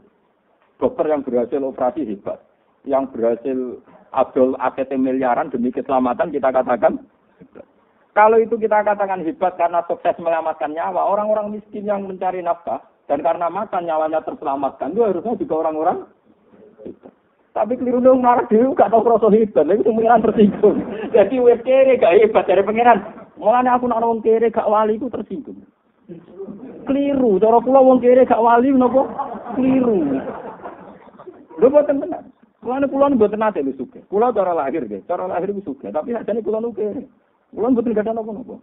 Dokter yang berhasil operasi hebat yang berhasil abdul AKT miliaran demi keselamatan kita katakan kalau itu kita katakan hebat karena sukses menyelamatkan nyawa, orang-orang miskin yang mencari nafkah dan karena makan nyawanya terselamatkan itu harusnya juga orang-orang Tapi keliru dong marah dulu gak tahu kroso hebat, itu pengiran tersinggung. Jadi web kere gak hebat dari pengiran. Mulanya aku nak wong kere gak wali itu tersinggung. Keliru, cara kula wong kere gak wali nopo keliru. Lho boten benar. Mulane kula mboten nate lho sugih. Kula cara lahir nggih, cara lahir iku sugih, tapi sakjane kula nuke. Kula mboten gadah napa-napa.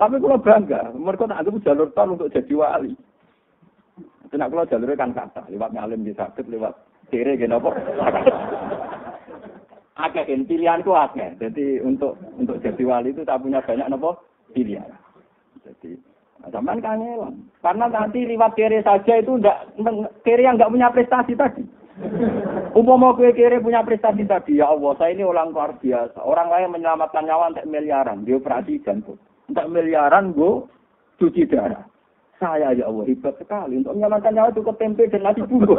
Tapi kula bangga, mereka nak anggap jalur tol untuk jadi wali. Kena kula jalurnya kan kata, lewat ngalim di sakit, lewat kiri gini apa. Kan pilihan itu akeh. Jadi untuk untuk jadi wali itu tak punya banyak nopo pilihan. Jadi zaman kangelan. Karena nanti lewat kiri saja itu enggak kiri yang enggak punya prestasi tadi. Umpama kue kiri punya prestasi tadi, ya Allah, saya ini orang luar biasa. Orang lain menyelamatkan nyawa untuk miliaran, dia operasi jantung. Untuk miliaran, gue cuci darah. Saya ya Allah hebat sekali untuk menyelamatkan nyawa itu ke tempe dan nasi bumbu.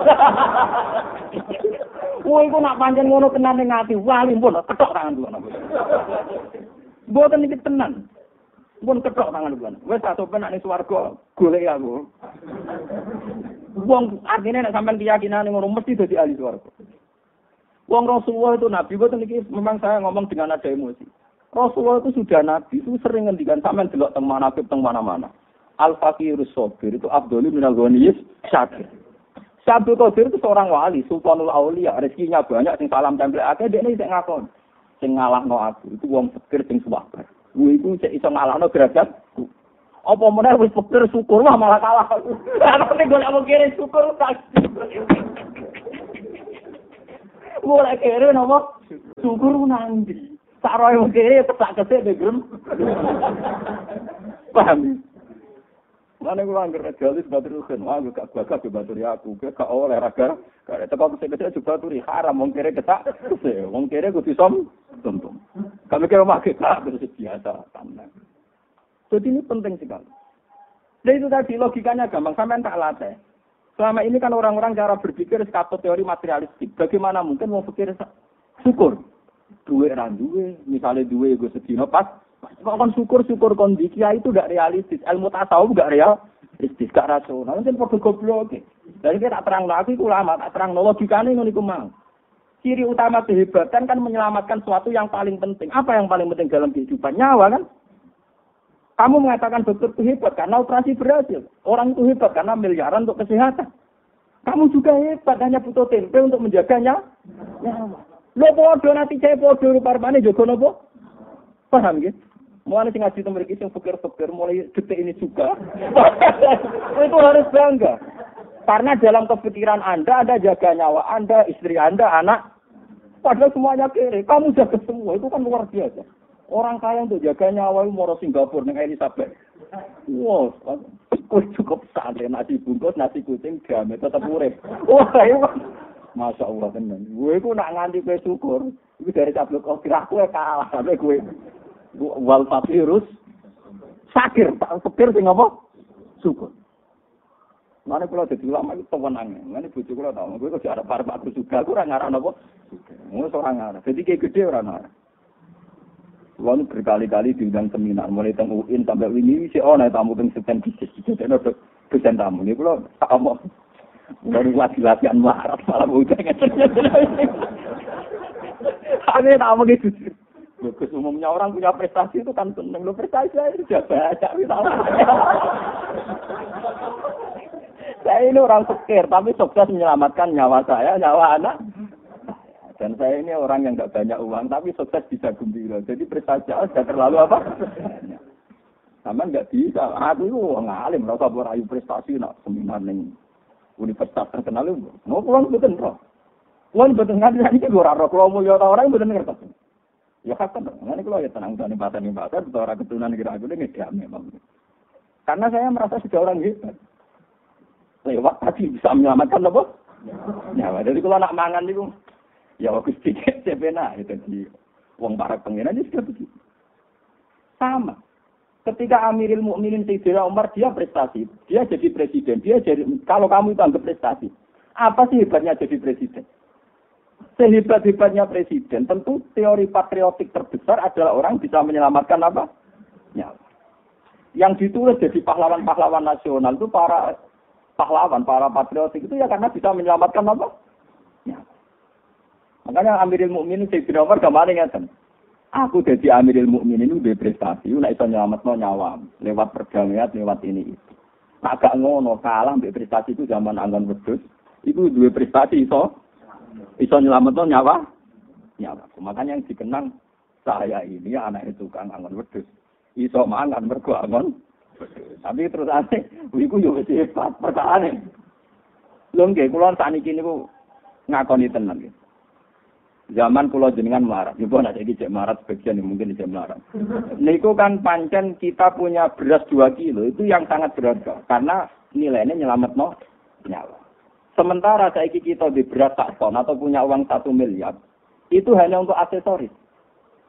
Woi, gue nak panjang ngono tenan ning ati, wali pun ketok tangan kula. Mboten iki tenan. Pun ketok tangan kula. Wes satu penak ning swarga golek aku. Wong artinya nek sampean keyakinan ngono mesti dadi ahli swarga. Wong Rasulullah itu nabi, boten iki memang saya ngomong dengan ada emosi. Rasulullah itu sudah nabi, itu sering ngendikan sampean delok teng mana teng mana-mana. Al fakirus sabir itu Abdul minal ghaniyis syakir. Sabtu Qadir itu seorang wali, sultanul aulia, rezekinya banyak, sing salam tempel akeh, dia ini ngakon. Sing ngalahno aku, itu wong fakir sing suwabar. Gue itu cek iso ngalahno derajatku. Apa meneh wis pikir syukur wah malah kalah. [laughs] Nek golek mau kere syukur tak. Mulai kere nopo? Syukur [laughs] nanti. Sak wong kere petak kesek de grem. [laughs] Paham? Mana gue anggar regalis batur kan, wah gue gak bakat gue baturi aku, gue gak oleh raga, gak ada teko kese kese juga baturi haram, wong kere ketak, wong kere gue disom, tum Kami kira mah kita terus biasa tanah. Jadi ini penting sekali. Dan itu tadi logikanya gampang, sampai tak latih. Selama ini kan orang-orang cara berpikir sekatut teori materialistik. Bagaimana mungkin mau pikir syukur? Dua orang dua, misalnya dua gue sedino pas, kok kon syukur syukur kondisi itu gak realistis. Ilmu tasawuf gak realistis, gak rasional. Mungkin perlu goblok. Jadi kita tak terang lagi, ulama tak terang logikanya ini mau. Ciri utama kehebatan kan menyelamatkan sesuatu yang paling penting. Apa yang paling penting dalam kehidupan? Nyawa kan? Kamu mengatakan dokter itu hebat karena operasi berhasil. Orang itu hebat karena miliaran untuk kesehatan. Kamu juga hebat hanya butuh tempe untuk menjaganya. Nyawa. Lo podo nanti saya podo parmane jogo nopo? Paham gitu? Mulai sing ngaji temen iki sing fikir-fikir mulai detik ini juga. [laughs] itu harus bangga. Karena dalam kepikiran Anda, Anda jaga nyawa Anda, istri Anda, anak. Padahal semuanya kiri. Kamu jaga semua. Itu kan luar biasa. Orang kaya untuk jaga nyawa itu mau Singapura dengan Elizabeth. Wow, kue cukup santai nasi bungkus, nasi kucing, gamet tetap urip. Wah, itu kan. Masya Allah tenan. Gue itu nak nganti kue syukur. Itu dari kue kalah sampai gue wal virus sakir, tak pikir sing apa? Syukur. Mana kalau jadi ulama itu tewenang. Mana bujuk kalau tahu, gue kok ada para aku juga, gue orang ngarang apa? Gue seorang ngarang. Jadi kayak gede orang ngarang. Wong berkali-kali diundang seminar, mulai teng UIN sampai ini si oh naik tamu teng sekian bisnis, jadi ada dosen tamu ini kalau tak omong, baru lagi latihan marat malah udah Aneh tak omong gitu. Bagus umumnya orang punya prestasi itu kan seneng lo prestasi saya sudah banyak Saya ini orang sekir, tapi sukses menyelamatkan nyawa saya, nyawa anak. Dan saya ini orang yang nggak banyak uang, tapi sukses bisa gembira. Jadi prestasi sudah terlalu apa? Sama nggak bisa. Aku itu ngalim, rasa berayu prestasi, nak seminar universitas terkenal itu. Mau pulang betul roh. Pulang betul nggak bisa ini gue raro. Kalau mau orang betul ngerti. Ya kan, ini kalau ya tenang tenang bahasa nih bahasa, betul orang keturunan kira aku ini nggak memang. Karena saya merasa sudah orang hebat. Lewat tadi bisa menyelamatkan apa? Ya, jadi kalau nak mangan itu Ya waktu sedikit cepena itu di uang para pengiran ini sudah begitu. Sama. Ketika Amiril Mukminin Sayyidina Umar dia prestasi, dia jadi presiden, dia jadi kalau kamu itu anggap prestasi, apa sih hebatnya jadi presiden? Sehebat-hebatnya presiden, tentu teori patriotik terbesar adalah orang bisa menyelamatkan apa? Ya. Yang ditulis jadi pahlawan-pahlawan nasional itu para pahlawan, para patriotik itu ya karena bisa menyelamatkan apa? Ya. Makanya Amirul Mukminin Sayyidina Umar gamane ngeten. Aku jadi Amirul Mukminin itu prestasi, nek iso nyawa lewat perdamaian, lewat ini itu. Nak gak ngono kalah prestasi itu zaman anggon wedhus, itu dua prestasi iso iso nyelametno nyawa nyawa. Makanya yang dikenang saya ini anak itu kan anggon wedhus. Iso mangan mergo anggon Tapi terus aneh, iku yo wis hebat perkaraane. Lho nggih, kula sakniki niku ngakoni tenan nggih. Zaman pulau jenengan melarat, ibu anak jadi cek melarat sebagian mungkin cek melarat. Niku kan pancen kita punya beras dua kilo itu yang sangat berharga karena nilainya nyelamat no nyawa. Sementara saya kita di beras tak ton atau punya uang satu miliar itu hanya untuk aksesoris.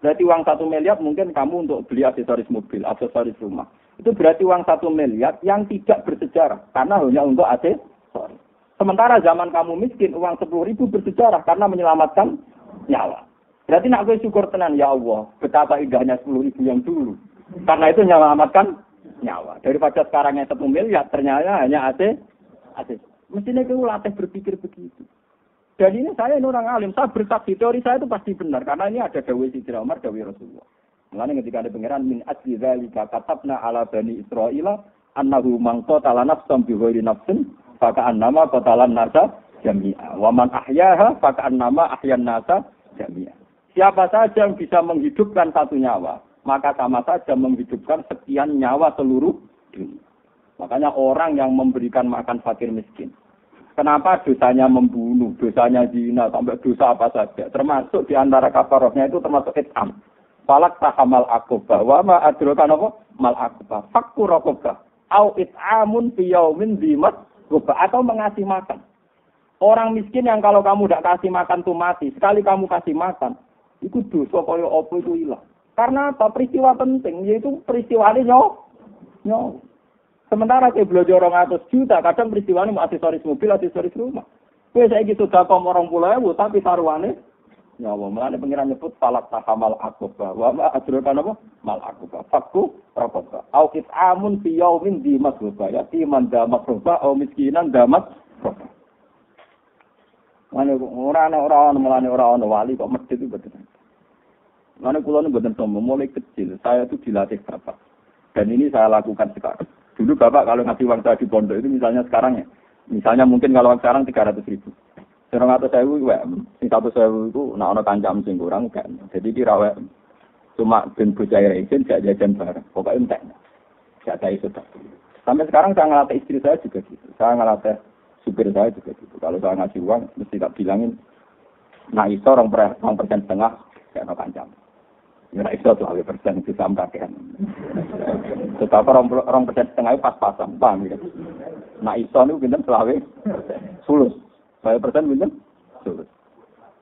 Berarti uang satu miliar mungkin kamu untuk beli aksesoris mobil, aksesoris rumah. Itu berarti uang satu miliar yang tidak bersejarah karena hanya untuk aksesoris. Sementara zaman kamu miskin, uang sepuluh ribu bersejarah karena menyelamatkan nyawa. Berarti nak gue syukur tenan ya Allah, betapa indahnya sepuluh ribu yang dulu. Karena itu menyelamatkan nyawa. Daripada sekarang yang satu miliar, ternyata hanya. AC. Mestinya gue latih berpikir begitu. Dan ini saya ini orang alim, saya bersaksi teori saya itu pasti benar karena ini ada Dawi Sidra Umar, Dawi Rasulullah. Mengenai ketika ada pangeran min asli zalika katabna ala bani Israel annahu mangko tala nafsam bi ghairi nafsin faka annama qatalan nasa jami'a. Wa man ahyaha faka annama ahyan nasa jami'ah. Siapa saja yang bisa menghidupkan satu nyawa, maka sama saja menghidupkan sekian nyawa seluruh dunia. Makanya orang yang memberikan makan fakir miskin. Kenapa dosanya membunuh, dosanya zina, sampai dosa apa saja. Termasuk di antara kafarohnya itu termasuk etam. Falak tahamal akobah. Wa ma adrokan apa? Mal akobah. Fakku rokobah. Au it'amun fi yaumin dimat atau mengasih makan. Orang miskin yang kalau kamu tidak kasih makan tuh mati. Sekali kamu kasih makan, itu dosa kaya apa itu hilang. Karena apa? Peristiwa penting, yaitu peristiwa ini nyawa. Nyawa. Sementara saya belajar orang atas juta, kadang peristiwa ini aksesoris mobil, aksesoris rumah. Kue saya gitu dakom orang pulau tapi taruhannya nyawa. Mulane pengiran nyebut falak tahamal akubah. Wa ma adrokan apa? Mal akubah. Fakku rabbah. Au amun fi yaumin di masrubah. Ya timan damat rubah au miskinan damat rubah. Mana orang orang mulane orang wali kok medit itu betul. Mana kulo nu betul sombong mulai kecil saya tuh dilatih bapak dan ini saya lakukan sekarang. Dulu bapak kalau ngasih uang saya di pondok itu misalnya sekarang ya, misalnya mungkin kalau sekarang tiga ratus ribu, Serong atau sewu itu, sing satu sewu itu, nak ono kancam sing kurang kan. Jadi kira cuma ben bocah izin gak jajan bareng. Pokoknya entek. Gak ada sudah. Sampai sekarang saya ngelatih istri saya juga gitu. Saya ngelatih supir saya juga gitu. Kalau saya ngasih uang, mesti tak bilangin, nah itu orang, per, orang persen setengah, gak ada kancam. Ya iso habis persen sama kakean. Tetapi orang orang persen setengah pas-pasan, paham ya? Nah iso itu pinter selawe sulus. Saya persen pinten? Sulus.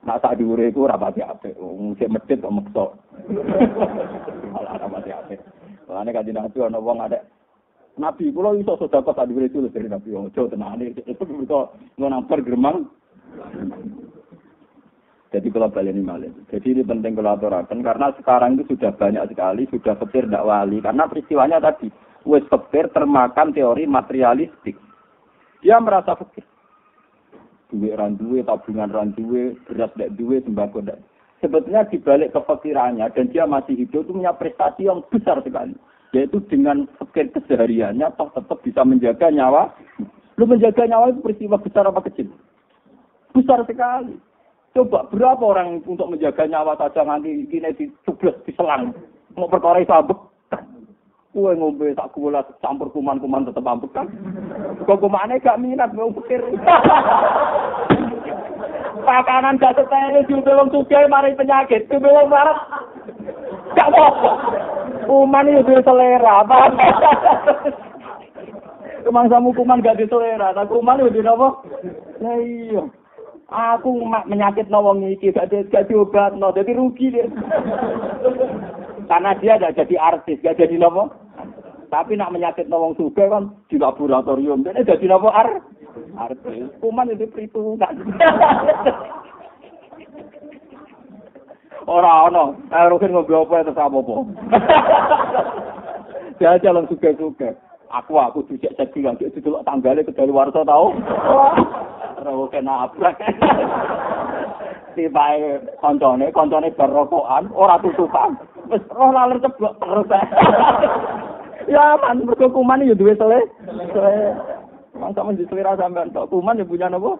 Nah saat diure itu rapati ape, mesti medit kok mekso. Malah rapati ape. Soalnya kan nabi ana wong ada Nabi kula iso sedekah sak diure itu dari Nabi ojo tenane itu bisa ngonamper geremang. Jadi kalau balik ini malah. Jadi ini penting kalau aturakan karena sekarang itu sudah banyak sekali sudah petir tidak wali karena peristiwanya tadi wes petir termakan teori materialistik. Dia merasa fikir duit ran duwe, tabungan ran duwe, beras ndak duwe, sembako ndak. Sebetulnya dibalik kefakirannya dan dia masih hidup itu punya prestasi yang besar sekali. Yaitu dengan fakir kesehariannya toh tetap bisa menjaga nyawa. Lu menjaga nyawa itu peristiwa besar apa kecil? Besar sekali. Coba berapa orang untuk menjaga nyawa saja nanti gini di diselang. Mau perkara sabuk Kue ngombe tak gula campur kuman-kuman tetep ambek kan. Kok kumane gak minat mau pikir. [laughs] Pakanan gak setene diumpul wong sugih mari penyakit. Diumpul wong marah. Gak apa Kuman itu selera, apa? [laughs] Kemang samu kuman gak di selera, nah kuman itu apa? Nah iya. Aku menyakit nawang iki gak gak no, jadi rugi dia. Karena dia tidak jadi artis, gak jadi nopo. Tapi nak menyakit nawang suka kan di laboratorium. Jadi jadi nopo ar artis. Kuman itu perhitungan. Orang ono, eh Rukin ngobrol apa itu apa apa. Dia jalan suka-suka. Aku aku dicek cek bilang itu dulu tanggalnya ke dari warso tahu. Rukin nabrak. Tiba koncone, koncone berrokokan, orang tutupan. wis roh laler ceblok terus. ya man mergo kuman ya duwe sele. Mang sampean di selera sampean tok kuman ya punya napa?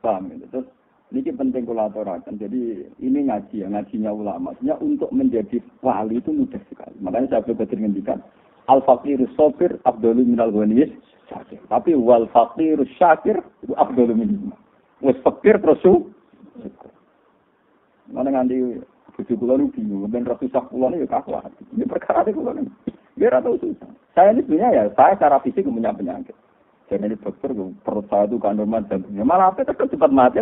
Paham itu. Terus ini penting kolaborasi. Jadi ini ngaji ya, ngajinya ulama. Maksudnya untuk menjadi wali itu mudah sekali. Makanya saya berkata ngendikan al fakir sopir abdul minal ghaniyis syakir. Tapi wal fakir syakir itu abdul min. Wes fakir terus Mana nganti bujuk kula nu bingung, ben ra susah kula ya kaku hati. Ini perkara de kula nih. Biar atau susah. Saya ini sebenarnya ya, saya secara fisik punya penyakit. Jadi ini dokter, perut saya itu kandungan jantungnya. Malah apa itu cepat mati.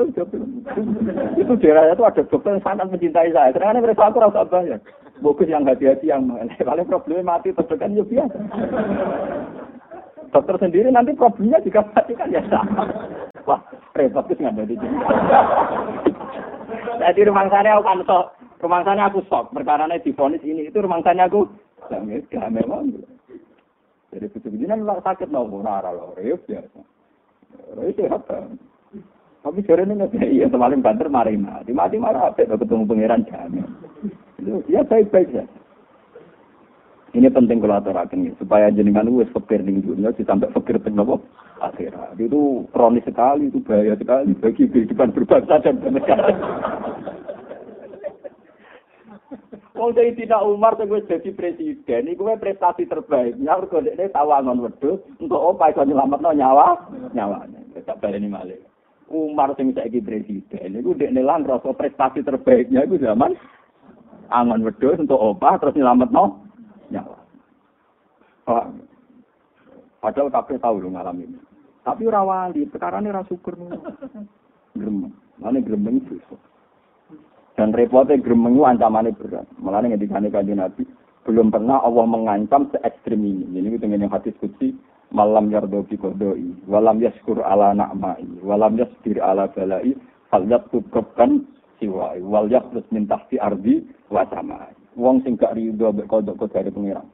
Itu daerahnya itu ada dokter yang sangat mencintai saya. Karena mereka aku rasa banyak. Bagus yang hati-hati yang [laughs] paling problemnya mati terdekat ya biasa. Dokter sendiri nanti problemnya juga mati kan ya sama. [laughs] Wah, repot sih nggak ada di sini. Jadi rumah sana aku kan sok. Rumah sana aku sok. Perkara di difonis ini. Itu rumah sana aku. Ya memang. Jadi begini memang sakit mau nara loh. Reus biasa. Reus kan. Tapi sore ini nggak [laughs] iya semalam banter mari mati mati marah apa ketemu pangeran jamin. Itu ya baik-baik ya. Ini penting kalau aturakan ya, supaya jenengan wis fakir ning dunia sampai fakir teng nopo akhirat. Itu kronis sekali, itu bahaya sekali bagi kehidupan berbangsa dan bernegara. [laughs] Wong jadi tidak Umar sing wis dadi presiden iku prestasi terbaik. Ya mergo dekne tawangan wedhus untuk apa iso nyelametno nyawa nyawane. Tak baleni malih. Umar sing saiki presiden iku dekne lan rasa prestasi terbaiknya iku zaman angon wedhus untuk opah terus nyelametno nyawa. Paham? Padahal kabeh tahu ngalami ini. Tapi ora wali, perkara ini ora syukur. Gremeng. Mana gremeng itu. Dan repotnya gremeng ancamannya berat. Malah ngendikane kanjeng Nabi, belum pernah Allah mengancam se ekstrim ini. Ini itu yang hadis kutsi, malam yardo bi kodoi, walam yaskur ala na'mai, walam yasbir ala balai, fal yatubkan siwai, wal yakrus min tahti ardi wa samai. Wong sing gak rido mbek kodok dari pengiran.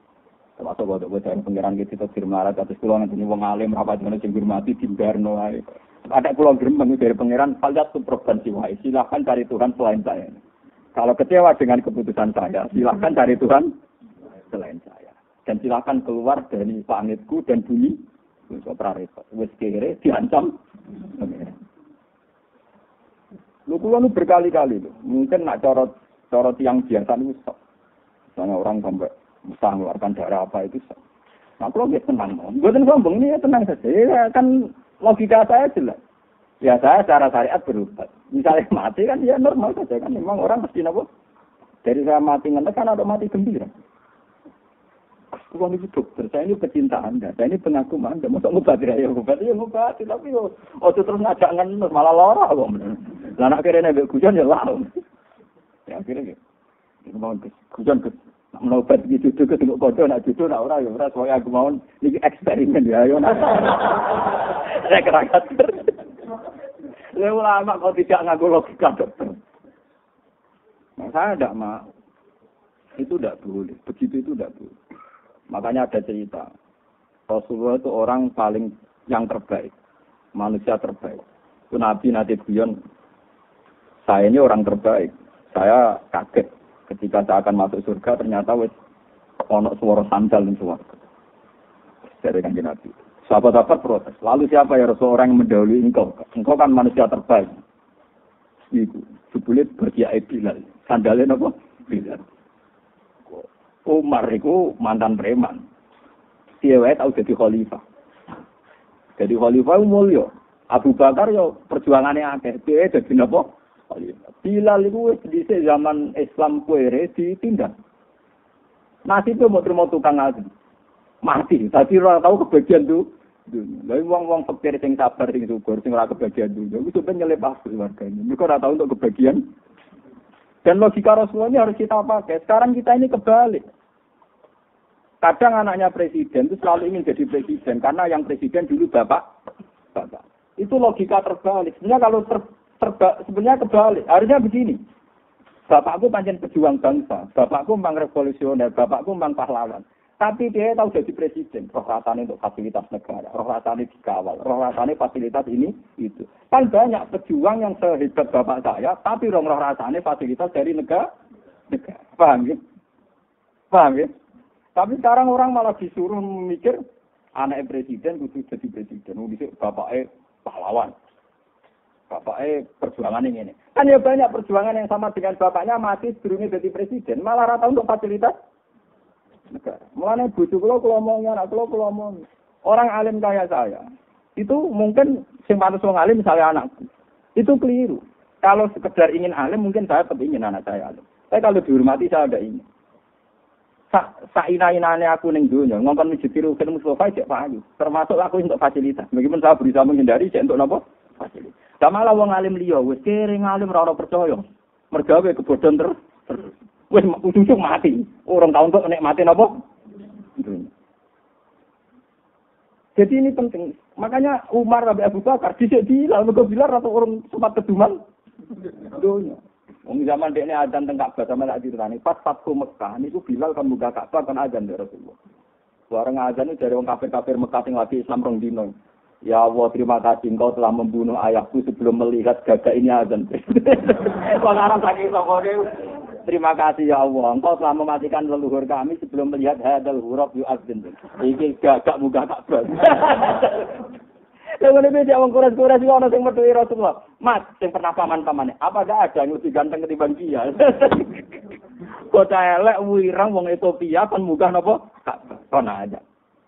termasuk kodok dari pengiran gitu terus firmarat atas pulau nanti wong alim rapat dengan sing hormati timbarno ae. Ada pulau gremeng dari pengiran faljat subroban siwai. Silahkan cari Tuhan selain saya. Kalau kecewa dengan keputusan saya, silahkan cari Tuhan selain saya. Dan silahkan keluar dari planetku dan bumi. Wis ora repot. Wis kere diancam. Lu kulo nu berkali-kali lu. Mungkin nak corot corot yang biasa sok. Misalnya orang sampai bisa mengeluarkan darah apa itu. Nah, kalau dia tenang, gue sombong ini ya tenang saja. Ya, kan logika saya jelas. Ya saya secara syariat berubah. Misalnya [laughs] mati kan ya normal saja kan. Memang orang mesti nopo. Dari saya mati ngenes kan ada mati gembira. Uang itu dokter, saya ini pecinta Anda, saya ini pengagum Anda. Mau ngobati ya ngobati ya ngobati, tapi yo, oh terus ngajak ngenes malah lara kok. Anak kira nek hujan ya. Ya akhirnya gitu. Mau hujan ke mau obat gitu tuh ke tengok kodo nak judo nak ora ya ora soalnya aku mau iki eksperimen ya ayo nak. Saya kerakat. Ya [laughs] ulama kok tidak ngaku logika dokter. Nah, saya tidak mau. Itu tidak boleh. Begitu itu tidak boleh. Makanya ada cerita. Rasulullah itu orang paling yang terbaik. Manusia terbaik. Itu Nabi Nabi Guyon. Saya ini orang terbaik. Saya kaget. Ketika saya akan masuk surga, ternyata wes ono suara sandal di suarga. Dari kanji Nabi. Sahabat-sahabat protes. Lalu siapa ya Rasul orang yang mendahului engkau? Engkau kan manusia terbaik. Itu. Sebulit berkiai Bilal. Sandalnya apa? Bilal. Umar itu mantan preman. Dia wae tau jadi khalifah. Jadi khalifah mulya. Abu Bakar yo perjuangannya akeh. Dia jadi napa? Bilal itu di zaman Islam kuere ditindak. Nasib itu mau terima tukang ngaji. Mati. Tadi orang tahu kebagian tuh. Lalu wong-wong fakir sing sabar sing syukur sing ora kebagian dulu. Itu ben nyelepas keluarga ini. Mereka ora tahu untuk kebagian dan logika Rasulullah ini harus kita pakai. Sekarang kita ini kebalik. Kadang anaknya presiden itu selalu ingin jadi presiden karena yang presiden dulu bapak, bapak. Itu logika terbalik. Sebenarnya kalau ter, terba, sebenarnya kebalik. Harusnya begini. Bapakku panjang pejuang bangsa, bapakku memang revolusioner, bapakku memang pahlawan. Tapi dia tahu jadi presiden, roh rasanya untuk fasilitas negara, roh rasanya dikawal, roh rasanya fasilitas ini itu. Kan banyak pejuang yang sehebat bapak saya, tapi roh roh rasanya fasilitas dari negara. negara. Paham ya? Paham ya? Tapi sekarang orang malah disuruh mikir anak presiden kudu jadi presiden. Bisa bapaknya pahlawan. Bapaknya perjuangan ini, ini. Kan ya banyak perjuangan yang sama dengan bapaknya mati sebelumnya jadi presiden. Malah rata untuk fasilitas negara. Mulanya bujuk kalau mau anak kalau mau orang alim kayak saya itu mungkin sing pantas wong alim misalnya anakku itu keliru. Kalau sekedar ingin alim mungkin saya tetap ingin anak saya alim. Tapi kalau dihormati saya ada ingin. Sa, ina inane aku neng dunia ngomong menjadi rukun Mustafa cek payu termasuk aku untuk fasilitas meskipun saya berusaha menghindari cek untuk nopo fasilitas sama lah wong alim liya wis kering alim ora percaya. Mergawe kebodohan terus wis ujung mati. Orang tahun kok nek mati nopo jadi ini penting. Makanya Umar Rabi Abu Bakar dhisik bilang mergo bilang atau orang sempat keduman. Dunia. Wong zaman dekne azan teng Ka'bah sama tak diritani. Pas Fathu Mekah niku Bilal kan buka Ka'bah kan azan dari Rasulullah. Bareng azan itu dari wong kafir-kafir Mekah sing lagi Islam rong dino. Ya Allah, terima kasih engkau telah membunuh ayahku sebelum melihat gagak ini azan. [laughs] Wong Arab saking sokone Terima kasih ya Allah, engkau telah mematikan leluhur kami sebelum melihat hadal huruf yu azin. Iki gagak muka Ka'bah. Yang ini beda orang kuras-kuras juga orang yang berdua Rasulullah. Mas, yang pernah paman-pamannya. Apa gak ada yang lebih ganteng ketimbang dia? [laughs] Kota elek, wirang, wong Ethiopia, kan muka nopo? Kona aja.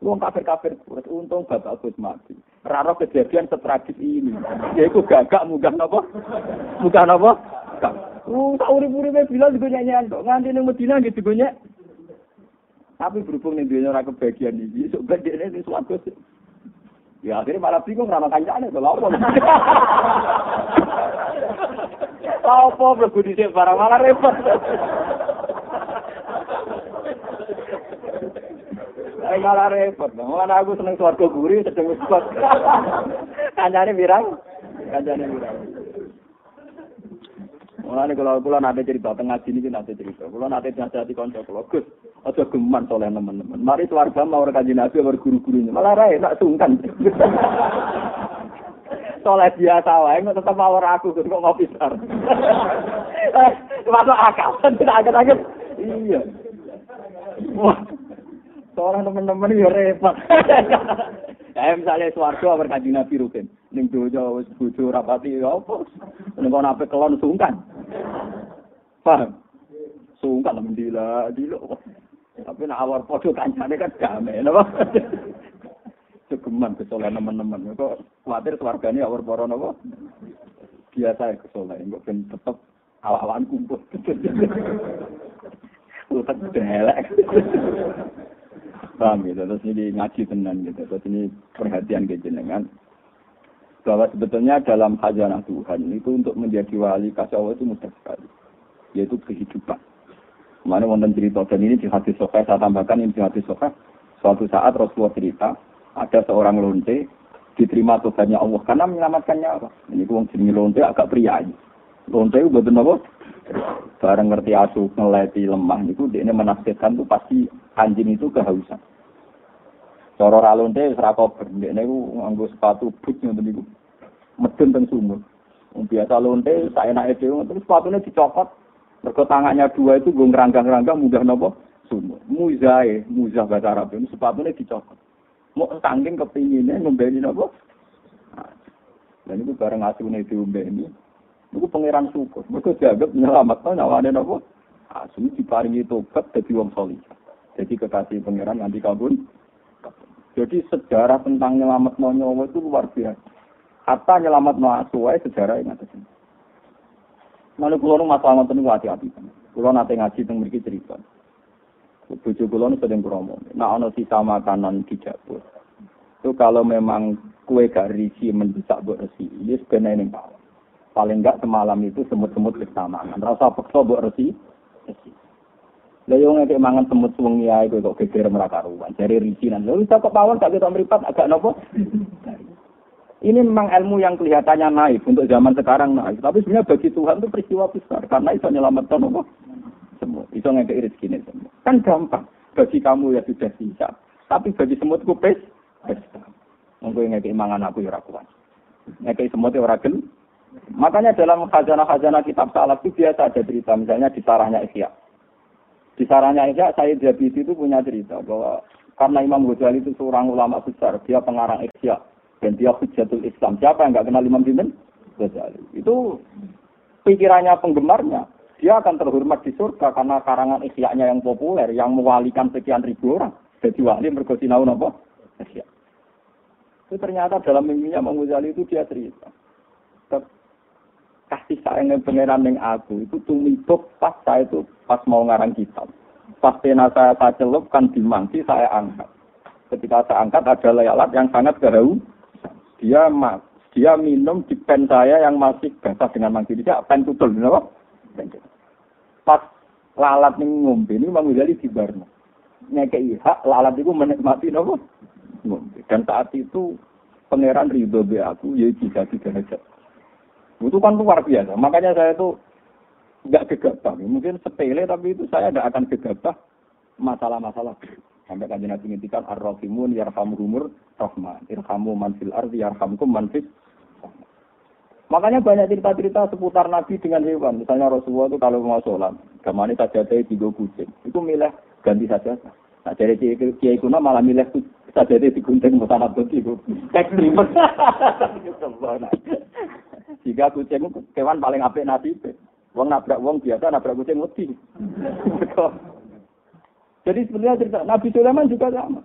Wong kafir-kafir untung bapak Gus mati. Raro kejadian setragis ini. Ya itu gagak muka nopo? Muka nopo? Uh, tak urip-uripnya bilang juga nyanyian kok. Nganti ini Medina gitu gue Tapi berhubung ning dunya ora kebagian iki, sok bedene ning swarga. Ya akhirnya malah bingung rana kancane to lha apa. [laughs] Apa mlebu dhisik barang malah repot. Ayo malah repot. Malah aku seneng swarga gurih sedeng wis [laughs] kok. Kancane pirang? Kancane pirang? Mulane kalau kula nate cerita tengah sini iki nate cerita. Kula nate nasihati kanca kula, Gus, aja geman soleh teman-teman. Mari keluarga mau ora kanjeng Nabi ora guru-gurunya. Malah ra enak sungkan. [laughs] soleh biasa wae kok tetep mau aku Gus kok ngopi sar. [laughs] Masuk akal tidak agak-agak. Iya. Wah. Soleh teman-teman ya repot. [laughs] Ya misalnya swarga berkaji Nabi rutin. Ning dojo wis bojo rapati ya apa? Ning kono ape kelon sungkan. Paham? Sungkan alhamdulillah dilo. Tapi nak awar podo kancane kan damai napa? [laughs] Segeman kesolehan teman-teman. Kok khawatir keluarganya awar poro napa? Biasa ya kesolehan. Kok ben tetep awak-awakan kumpul. [laughs] Utak delek. Paham gitu. Terus ini ngaji tenan gitu. Terus ini perhatian ke jenengan. Bahwa sebetulnya dalam khazanah Tuhan itu untuk menjadi wali kasih Allah itu mudah sekali. Yaitu kehidupan. Mana wonten cerita dan ini di hadis sofa saya tambahkan ini di hadis sofa. Suatu saat Rasulullah cerita ada seorang lonte diterima Tuhannya Allah karena menyelamatkan nyawa. Ini uang jenis lonte agak pria. Lonte itu betul apa? Barang ngerti asuh ngeleti lemah itu dia menafsirkan tuh pasti anjing itu kehausan. Cara ra lonte ora kober, ndekne ku nganggo sepatu boot ngoten niku. Medun teng sumur. Biasa lonte saenake dhewe terus sepatune dicopot. Mergo tangannya dua itu gue ngeranggang-ranggang mudah nopo sumur. Muzae, muzah bahasa Arab itu sepatune dicopot. Mau tangking kepinginnya ngembeni nopo. Dan itu bareng asune diombeni. Niku pangeran syukur. Mergo dianggap nyelametno nyawane nopo? Asu diparingi tobat dadi wong salih. Jadi kekasih pangeran nanti kabun jadi sejarah tentang nyelamat nyawa itu luar biasa. Hatta nyelamat asuai sejarah yang ada sini. Lalu kulo masalah nonton itu hati-hati. Kulo nanti ngaji tentang mereka cerita. Bujuk kulo nu sedang kromo. Nah ono sisa makanan di dapur. Itu kalau memang kue gak risi mendesak buat resi, ini sebenarnya yang Paling enggak semalam itu semut-semut kesamaan. Rasa pekso buat resi, resi. Lah yo ngeke mangan semut wengi ae kok geger ora karuan. Jare risinan. Lha bisa kepawon gak kita mripat agak nopo? Ini memang ilmu yang kelihatannya naif untuk zaman sekarang naif. Tapi sebenarnya bagi Tuhan itu peristiwa besar karena itu menyelamatkan nopo semut. Itu ngeke rezeki ini semua. Kan gampang. Bagi kamu ya sudah bisa. Tapi bagi semut pes, pesta. Monggo ngeke mangan aku ya ora kuat. Ngeke semut ya ora gel. Makanya dalam khazanah-khazanah kitab salaf itu biasa ada cerita misalnya di sarahnya Ihya. Di sarannya Isya, saya Jabiti itu punya cerita bahwa karena Imam Ghazali itu seorang ulama besar, dia pengarang Ihya dan dia hujatul Islam. Siapa yang nggak kenal Imam Sinten? Ghazali. Itu pikirannya penggemarnya. Dia akan terhormat di surga karena karangan Ihya-nya yang populer, yang mewalikan sekian ribu orang. Jadi wali mergosinau apa? Ihya. Itu ternyata dalam mimpinya Imam Ghazali itu dia cerita kasih sayang pangeran yang aku itu tumibuk pas saya itu pas mau ngarang kitab. Pas pena saya saya celupkan di mangsi saya angkat. Ketika saya angkat ada layalat yang sangat gerau. Dia mak, dia minum di pen saya yang masih basah dengan mangsi dia pen tutul, kenapa? Pas lalat nih ngombe ini Imam Ghazali di barno. Ngekei hak lalat itu menikmati nopo. Dan saat itu pangeran ridho be aku ya tiga tiga derajat. Itu kan luar biasa. Makanya saya itu nggak gegabah. Mungkin sepele tapi itu saya tidak akan gegabah masalah-masalah. Sampai kan Nabi ngintikan ar-rahimun yarhamuhumur rahman. Irhamu man fil ardi yarhamkum man Makanya banyak cerita-cerita seputar Nabi dengan hewan. Misalnya Rasulullah itu kalau mau sholat, gamane saja ada tiga kucing. Itu milih ganti saja. Nah, dari Kiai Kuna malah milih saja di gunting mutanat [laughs] itu. Ekstrim. Jika kucing kewan paling apik nasib. Wong nabrak wong biasa nabrak kucing mesti. Jadi sebenarnya cerita Nabi Sulaiman juga sama.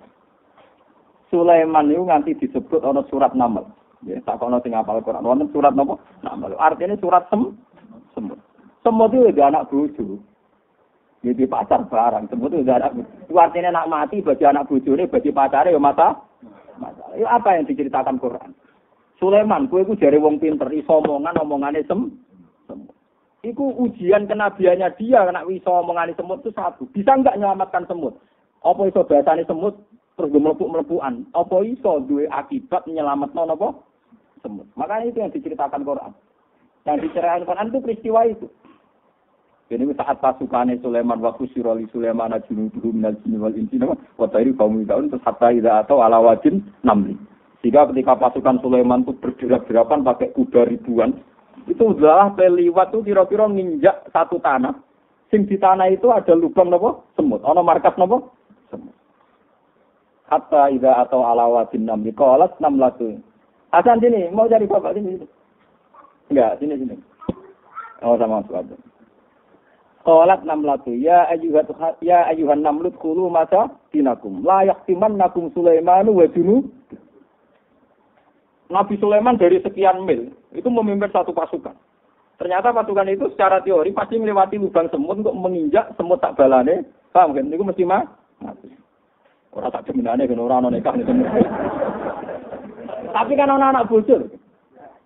Sulaiman itu nanti disebut ono surat Naml. Ya, tak kono sing apal Quran. Wonten surat napa? Naml. Artinya surat sem semut. Semut itu ada anak bojo. Jadi pacar barang, semut itu anak. Itu artinya nak mati bagi anak bojone, bagi pacarnya ya mata. Masalah. Ya apa yang diceritakan Quran? Sulaiman, kue ku jari wong pinter, iso omongan omongannya sem. Iku ujian kenabiannya dia, kena iso omongannya semut itu satu. Bisa nggak menyelamatkan semut? Apa iso bahasane semut terus gue melepuk melepukan? Apa iso dua akibat menyelamatkan apa? Semut. Makanya itu yang diceritakan Quran. Yang diceritakan Quran itu peristiwa itu. Jadi saat pasukannya Sulaiman waktu siroli Sulaiman junuduhu minal jinni wal insi nama watari kaum daun terus hatta ida atau ala wajin namli. Sehingga ketika pasukan Sulaiman itu bergerak-gerakan pakai kuda ribuan, itu adalah peliwat itu kira-kira nginjak satu tanah. Sing di tanah itu ada lubang nopo semut. Ono markas nopo semut. Hatta ida atau ala wajin namli. Kolat enam latu. Hasan sini, mau cari bapak sini. Enggak, sini sini. Oh sama aja. Qalat namlatu ya ayyuhat ya ayyuhan namlut khulu masa dinakum la yaqtimannakum Sulaimanu wa Nabi Sulaiman dari sekian mil itu memimpin satu pasukan. Ternyata pasukan itu secara teori pasti melewati lubang semut untuk menginjak semut tak balane. Paham kan? Itu mesti mah. Orang tak demenane kan orang nikah nih [laughs] Tapi kan anak-anak bocil.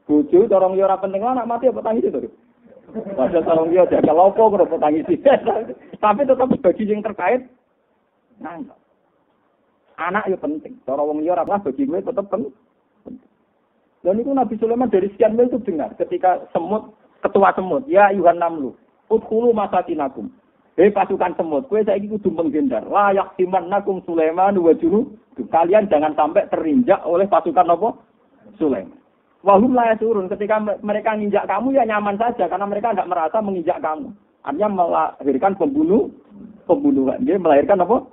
Bojo orang yo ora penting anak mati apa tangis itu. Padahal kalau dia jaga lopo kalau tangisi. [laughs] Tapi tetap bagi yang terkait nangkap. Anak ya penting. Cara wong liya ora bagi gue tetap penting. Dan itu Nabi Sulaiman dari sekian mil itu dengar ketika semut ketua semut, ya Yuhan Namlu, udkhulu masatinakum. Hei pasukan semut, kue saya kudu menghindar. Layak siman nakum Sulaiman wa junu. Kalian jangan sampai terinjak oleh pasukan apa? Sulaiman. Wahum lah turun ketika mereka nginjak kamu ya nyaman saja karena mereka tidak merasa menginjak kamu. Artinya melahirkan pembunuh, pembunuhan. Dia melahirkan apa?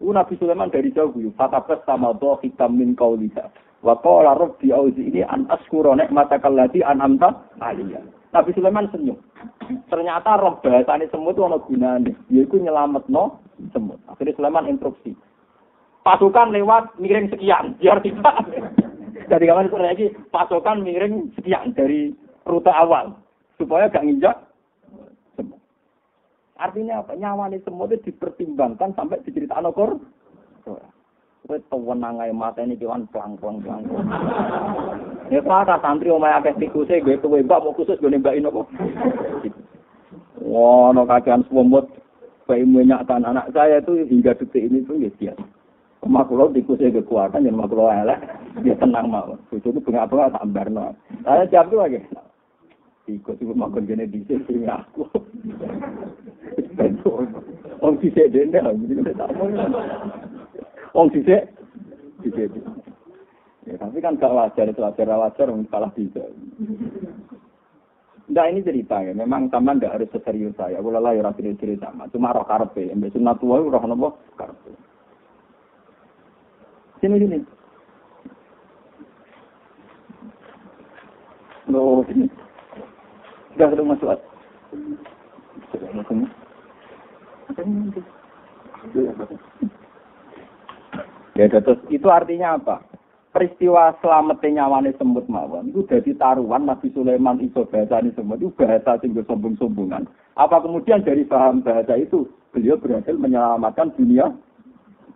Nabi Sulaiman dari jauh yuk. Fatabas sama doh hitam min kauliha. Wa qala rabbi auzi ini an askura nikmataka allati an'amta aliyah. Nabi Sulaiman senyum. Ternyata roh bahasane semut itu ana gunane, yaiku nyelametno semut. Akhirnya Sulaiman instruksi. Pasukan lewat miring sekian, biar tidak dari [laughs] kawan sore lagi pasokan miring sekian dari rute awal supaya gak nginjak Artinya apa? Nyawane semua itu dipertimbangkan sampai diceritakan okor. Kowe tewenang ae kewan pelang pelang pelang. Ya kata santri omae akeh tikuse gue kowe mbak mau khusus gue nembakin apa. Wah, no kakean semut. Bayi menyakkan anak saya itu hingga detik ini tuh ya biasa. Omah kula tikusnya kekuatan, yang omah kula elek, dia tenang mau. Itu itu bengak-bengak tak ambarno. Saya siap tuh lagi. Tikus itu makan gini di sini aku. Om sisek dene, Om sisek, sisek. Ya, tapi kan gak wajar itu wajar wajar kalah bisa. Enggak ini cerita ya, memang taman enggak harus seserius saya. Aku lelah ya rapi cerita, cuma roh karpe, mbak sunat tua roh nopo karpe. Sini sini. Loh, sini. Sudah sudah masuk. Sudah masuk. Ya, terus itu artinya apa? Peristiwa selamatnya nyawane semut mawon itu jadi taruhan Nabi Sulaiman iso bahasa ini semut itu bahasa tinggal sombong-sombongan. Apa kemudian dari paham bahasa itu beliau berhasil menyelamatkan dunia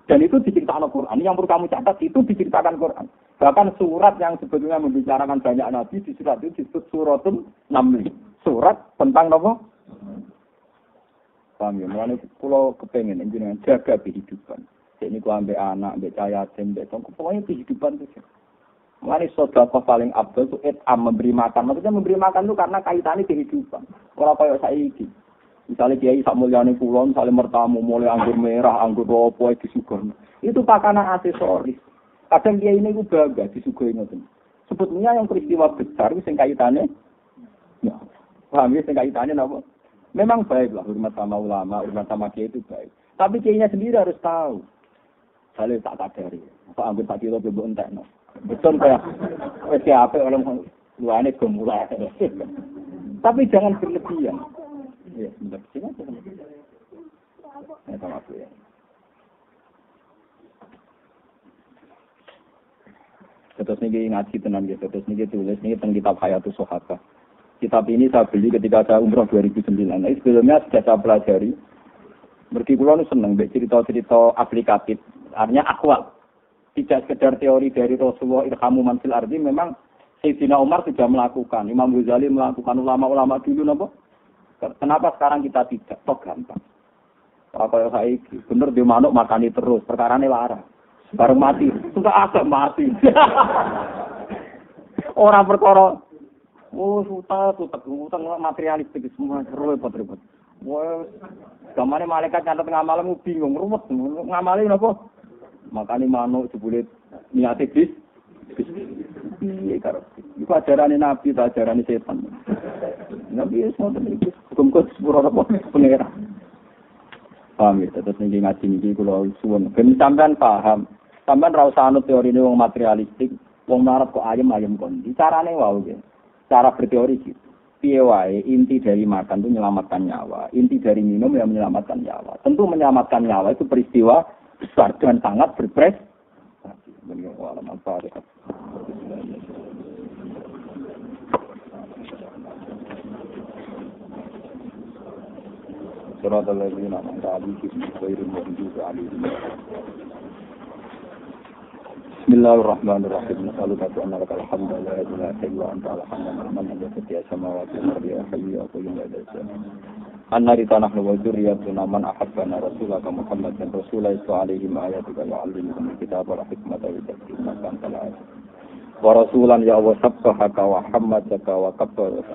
dan itu diceritakan Al-Quran. Yang perlu kamu catat itu diceritakan Quran. Bahkan surat yang sebetulnya membicarakan banyak nabi di surat itu disebut suratul namli. Surat tentang apa? Paham ya? Mulanya pulau kepengen jaga kehidupan. Jadi ku ambil anak, ambil cahaya, ambil tongkol. Pokoknya kehidupan itu. Mulanya sodako paling abdul itu etam memberi makan. Maksudnya memberi makan itu karena kaitannya kehidupan. Kalau kayak saya ini. Misalnya kiai sak mulyane kula, misalnya mertamu mulai anggur merah, anggur ropo disuguh. Itu pakana aksesoris. Kadang kiai ini gue bangga disuguhi ngoten. Sebetulnya yang peristiwa besar itu sing kaitane ya. Paham ya sing kaitane napa? Memang baik lah hormat sama ulama, hormat sama kiai itu baik. Tapi kiainya sendiri harus tahu. Saya tak kadari. Apa anggur tak kilo bebo entek no. Betul kayak wis apa orang luane gemulai. Tapi jangan berlebihan. Ya, sebentar. Sini aja. Ya, sama aku ya. Terus ini ngaji tenan gitu, terus ini tulis ini tentang kitab Hayatus Sohaka. Kitab ini saya beli ketika saya umroh 2009. Nah, sebelumnya sudah saya pelajari. Mergi kula seneng mbek cerita-cerita aplikatif, artinya akwal. Tidak sekedar teori dari Rasulullah irhamu man fil ardi, memang Sayyidina Umar sudah melakukan, Imam Ghazali melakukan, ulama-ulama dulu napa? Kenapa sekarang kita tidak? Toh gampang. Apa yang saya bener di manuk makani terus, perkara ini larang. Bareng mati, sudah agak mati. [laughs] Orang perkara Oh, utang, utang, utang materialistik semua repot repot. Wah, gamane malaikat nyatet ngamal bingung, ruwet. Ngamali napa? Makane manuk jebule niate bis. Piye karo iku ajarane nabi ta ajarane setan. Nabi wis ngoten iki. Hukum kok sepuro apa pengira. Paham ya, terus ning ngaji niki kula suwun. Ben sampean paham. Sampean ra usah anut teori wong materialistik, wong marep kok ayem-ayem kon. Carane wae gitu. cara berteori gitu. Piye inti dari makan itu menyelamatkan nyawa, inti dari minum yang menyelamatkan nyawa. Tentu menyelamatkan nyawa itu peristiwa besar dan sangat berpres. Bismillahirrahmanirrahim. Anna rita nahnu wa dzurriyyatuna man ahabbana rasulaka Muhammad dan rasulai alaihi wa ayatika wa alimuhum kitab wa hikmata wa takdima kan tala'at. Wa rasulan ya Allah sabbahaka wa hammadaka wa kabbaraka.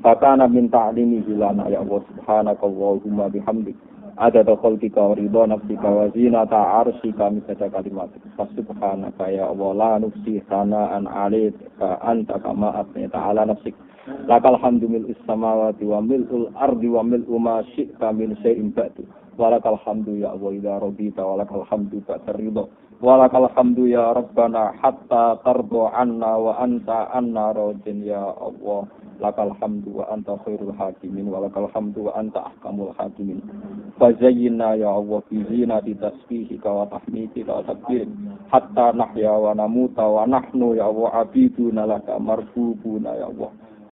Fakana min ta'limihi lana ya Allah subhanaka Allahumma bihamdika ada dokol tika ridho nafsika wa zinata arshika misada kalimat subhanaka ya Allah la nufsi sana an alit ka anta kama atni ta'ala nafsik lakal hamdu mil wa mil'ul ardi wa mil'u ma syi'ka min syai'in ba'du. Walakal hamdu ya Allah walakal hamdu ba'da ridho walakal hamdu ya Rabbana hatta tardo anna wa anta anna rojin ya Allah. Lakal hamdu wa anta khairul hakimin wa lakal hamdu wa anta ahkamul hakimin. Ya Allah fi tasbihika wa tahmidika wa hatta nahya wa namuta wa nahnu ya Allah abiduna laka ya Allah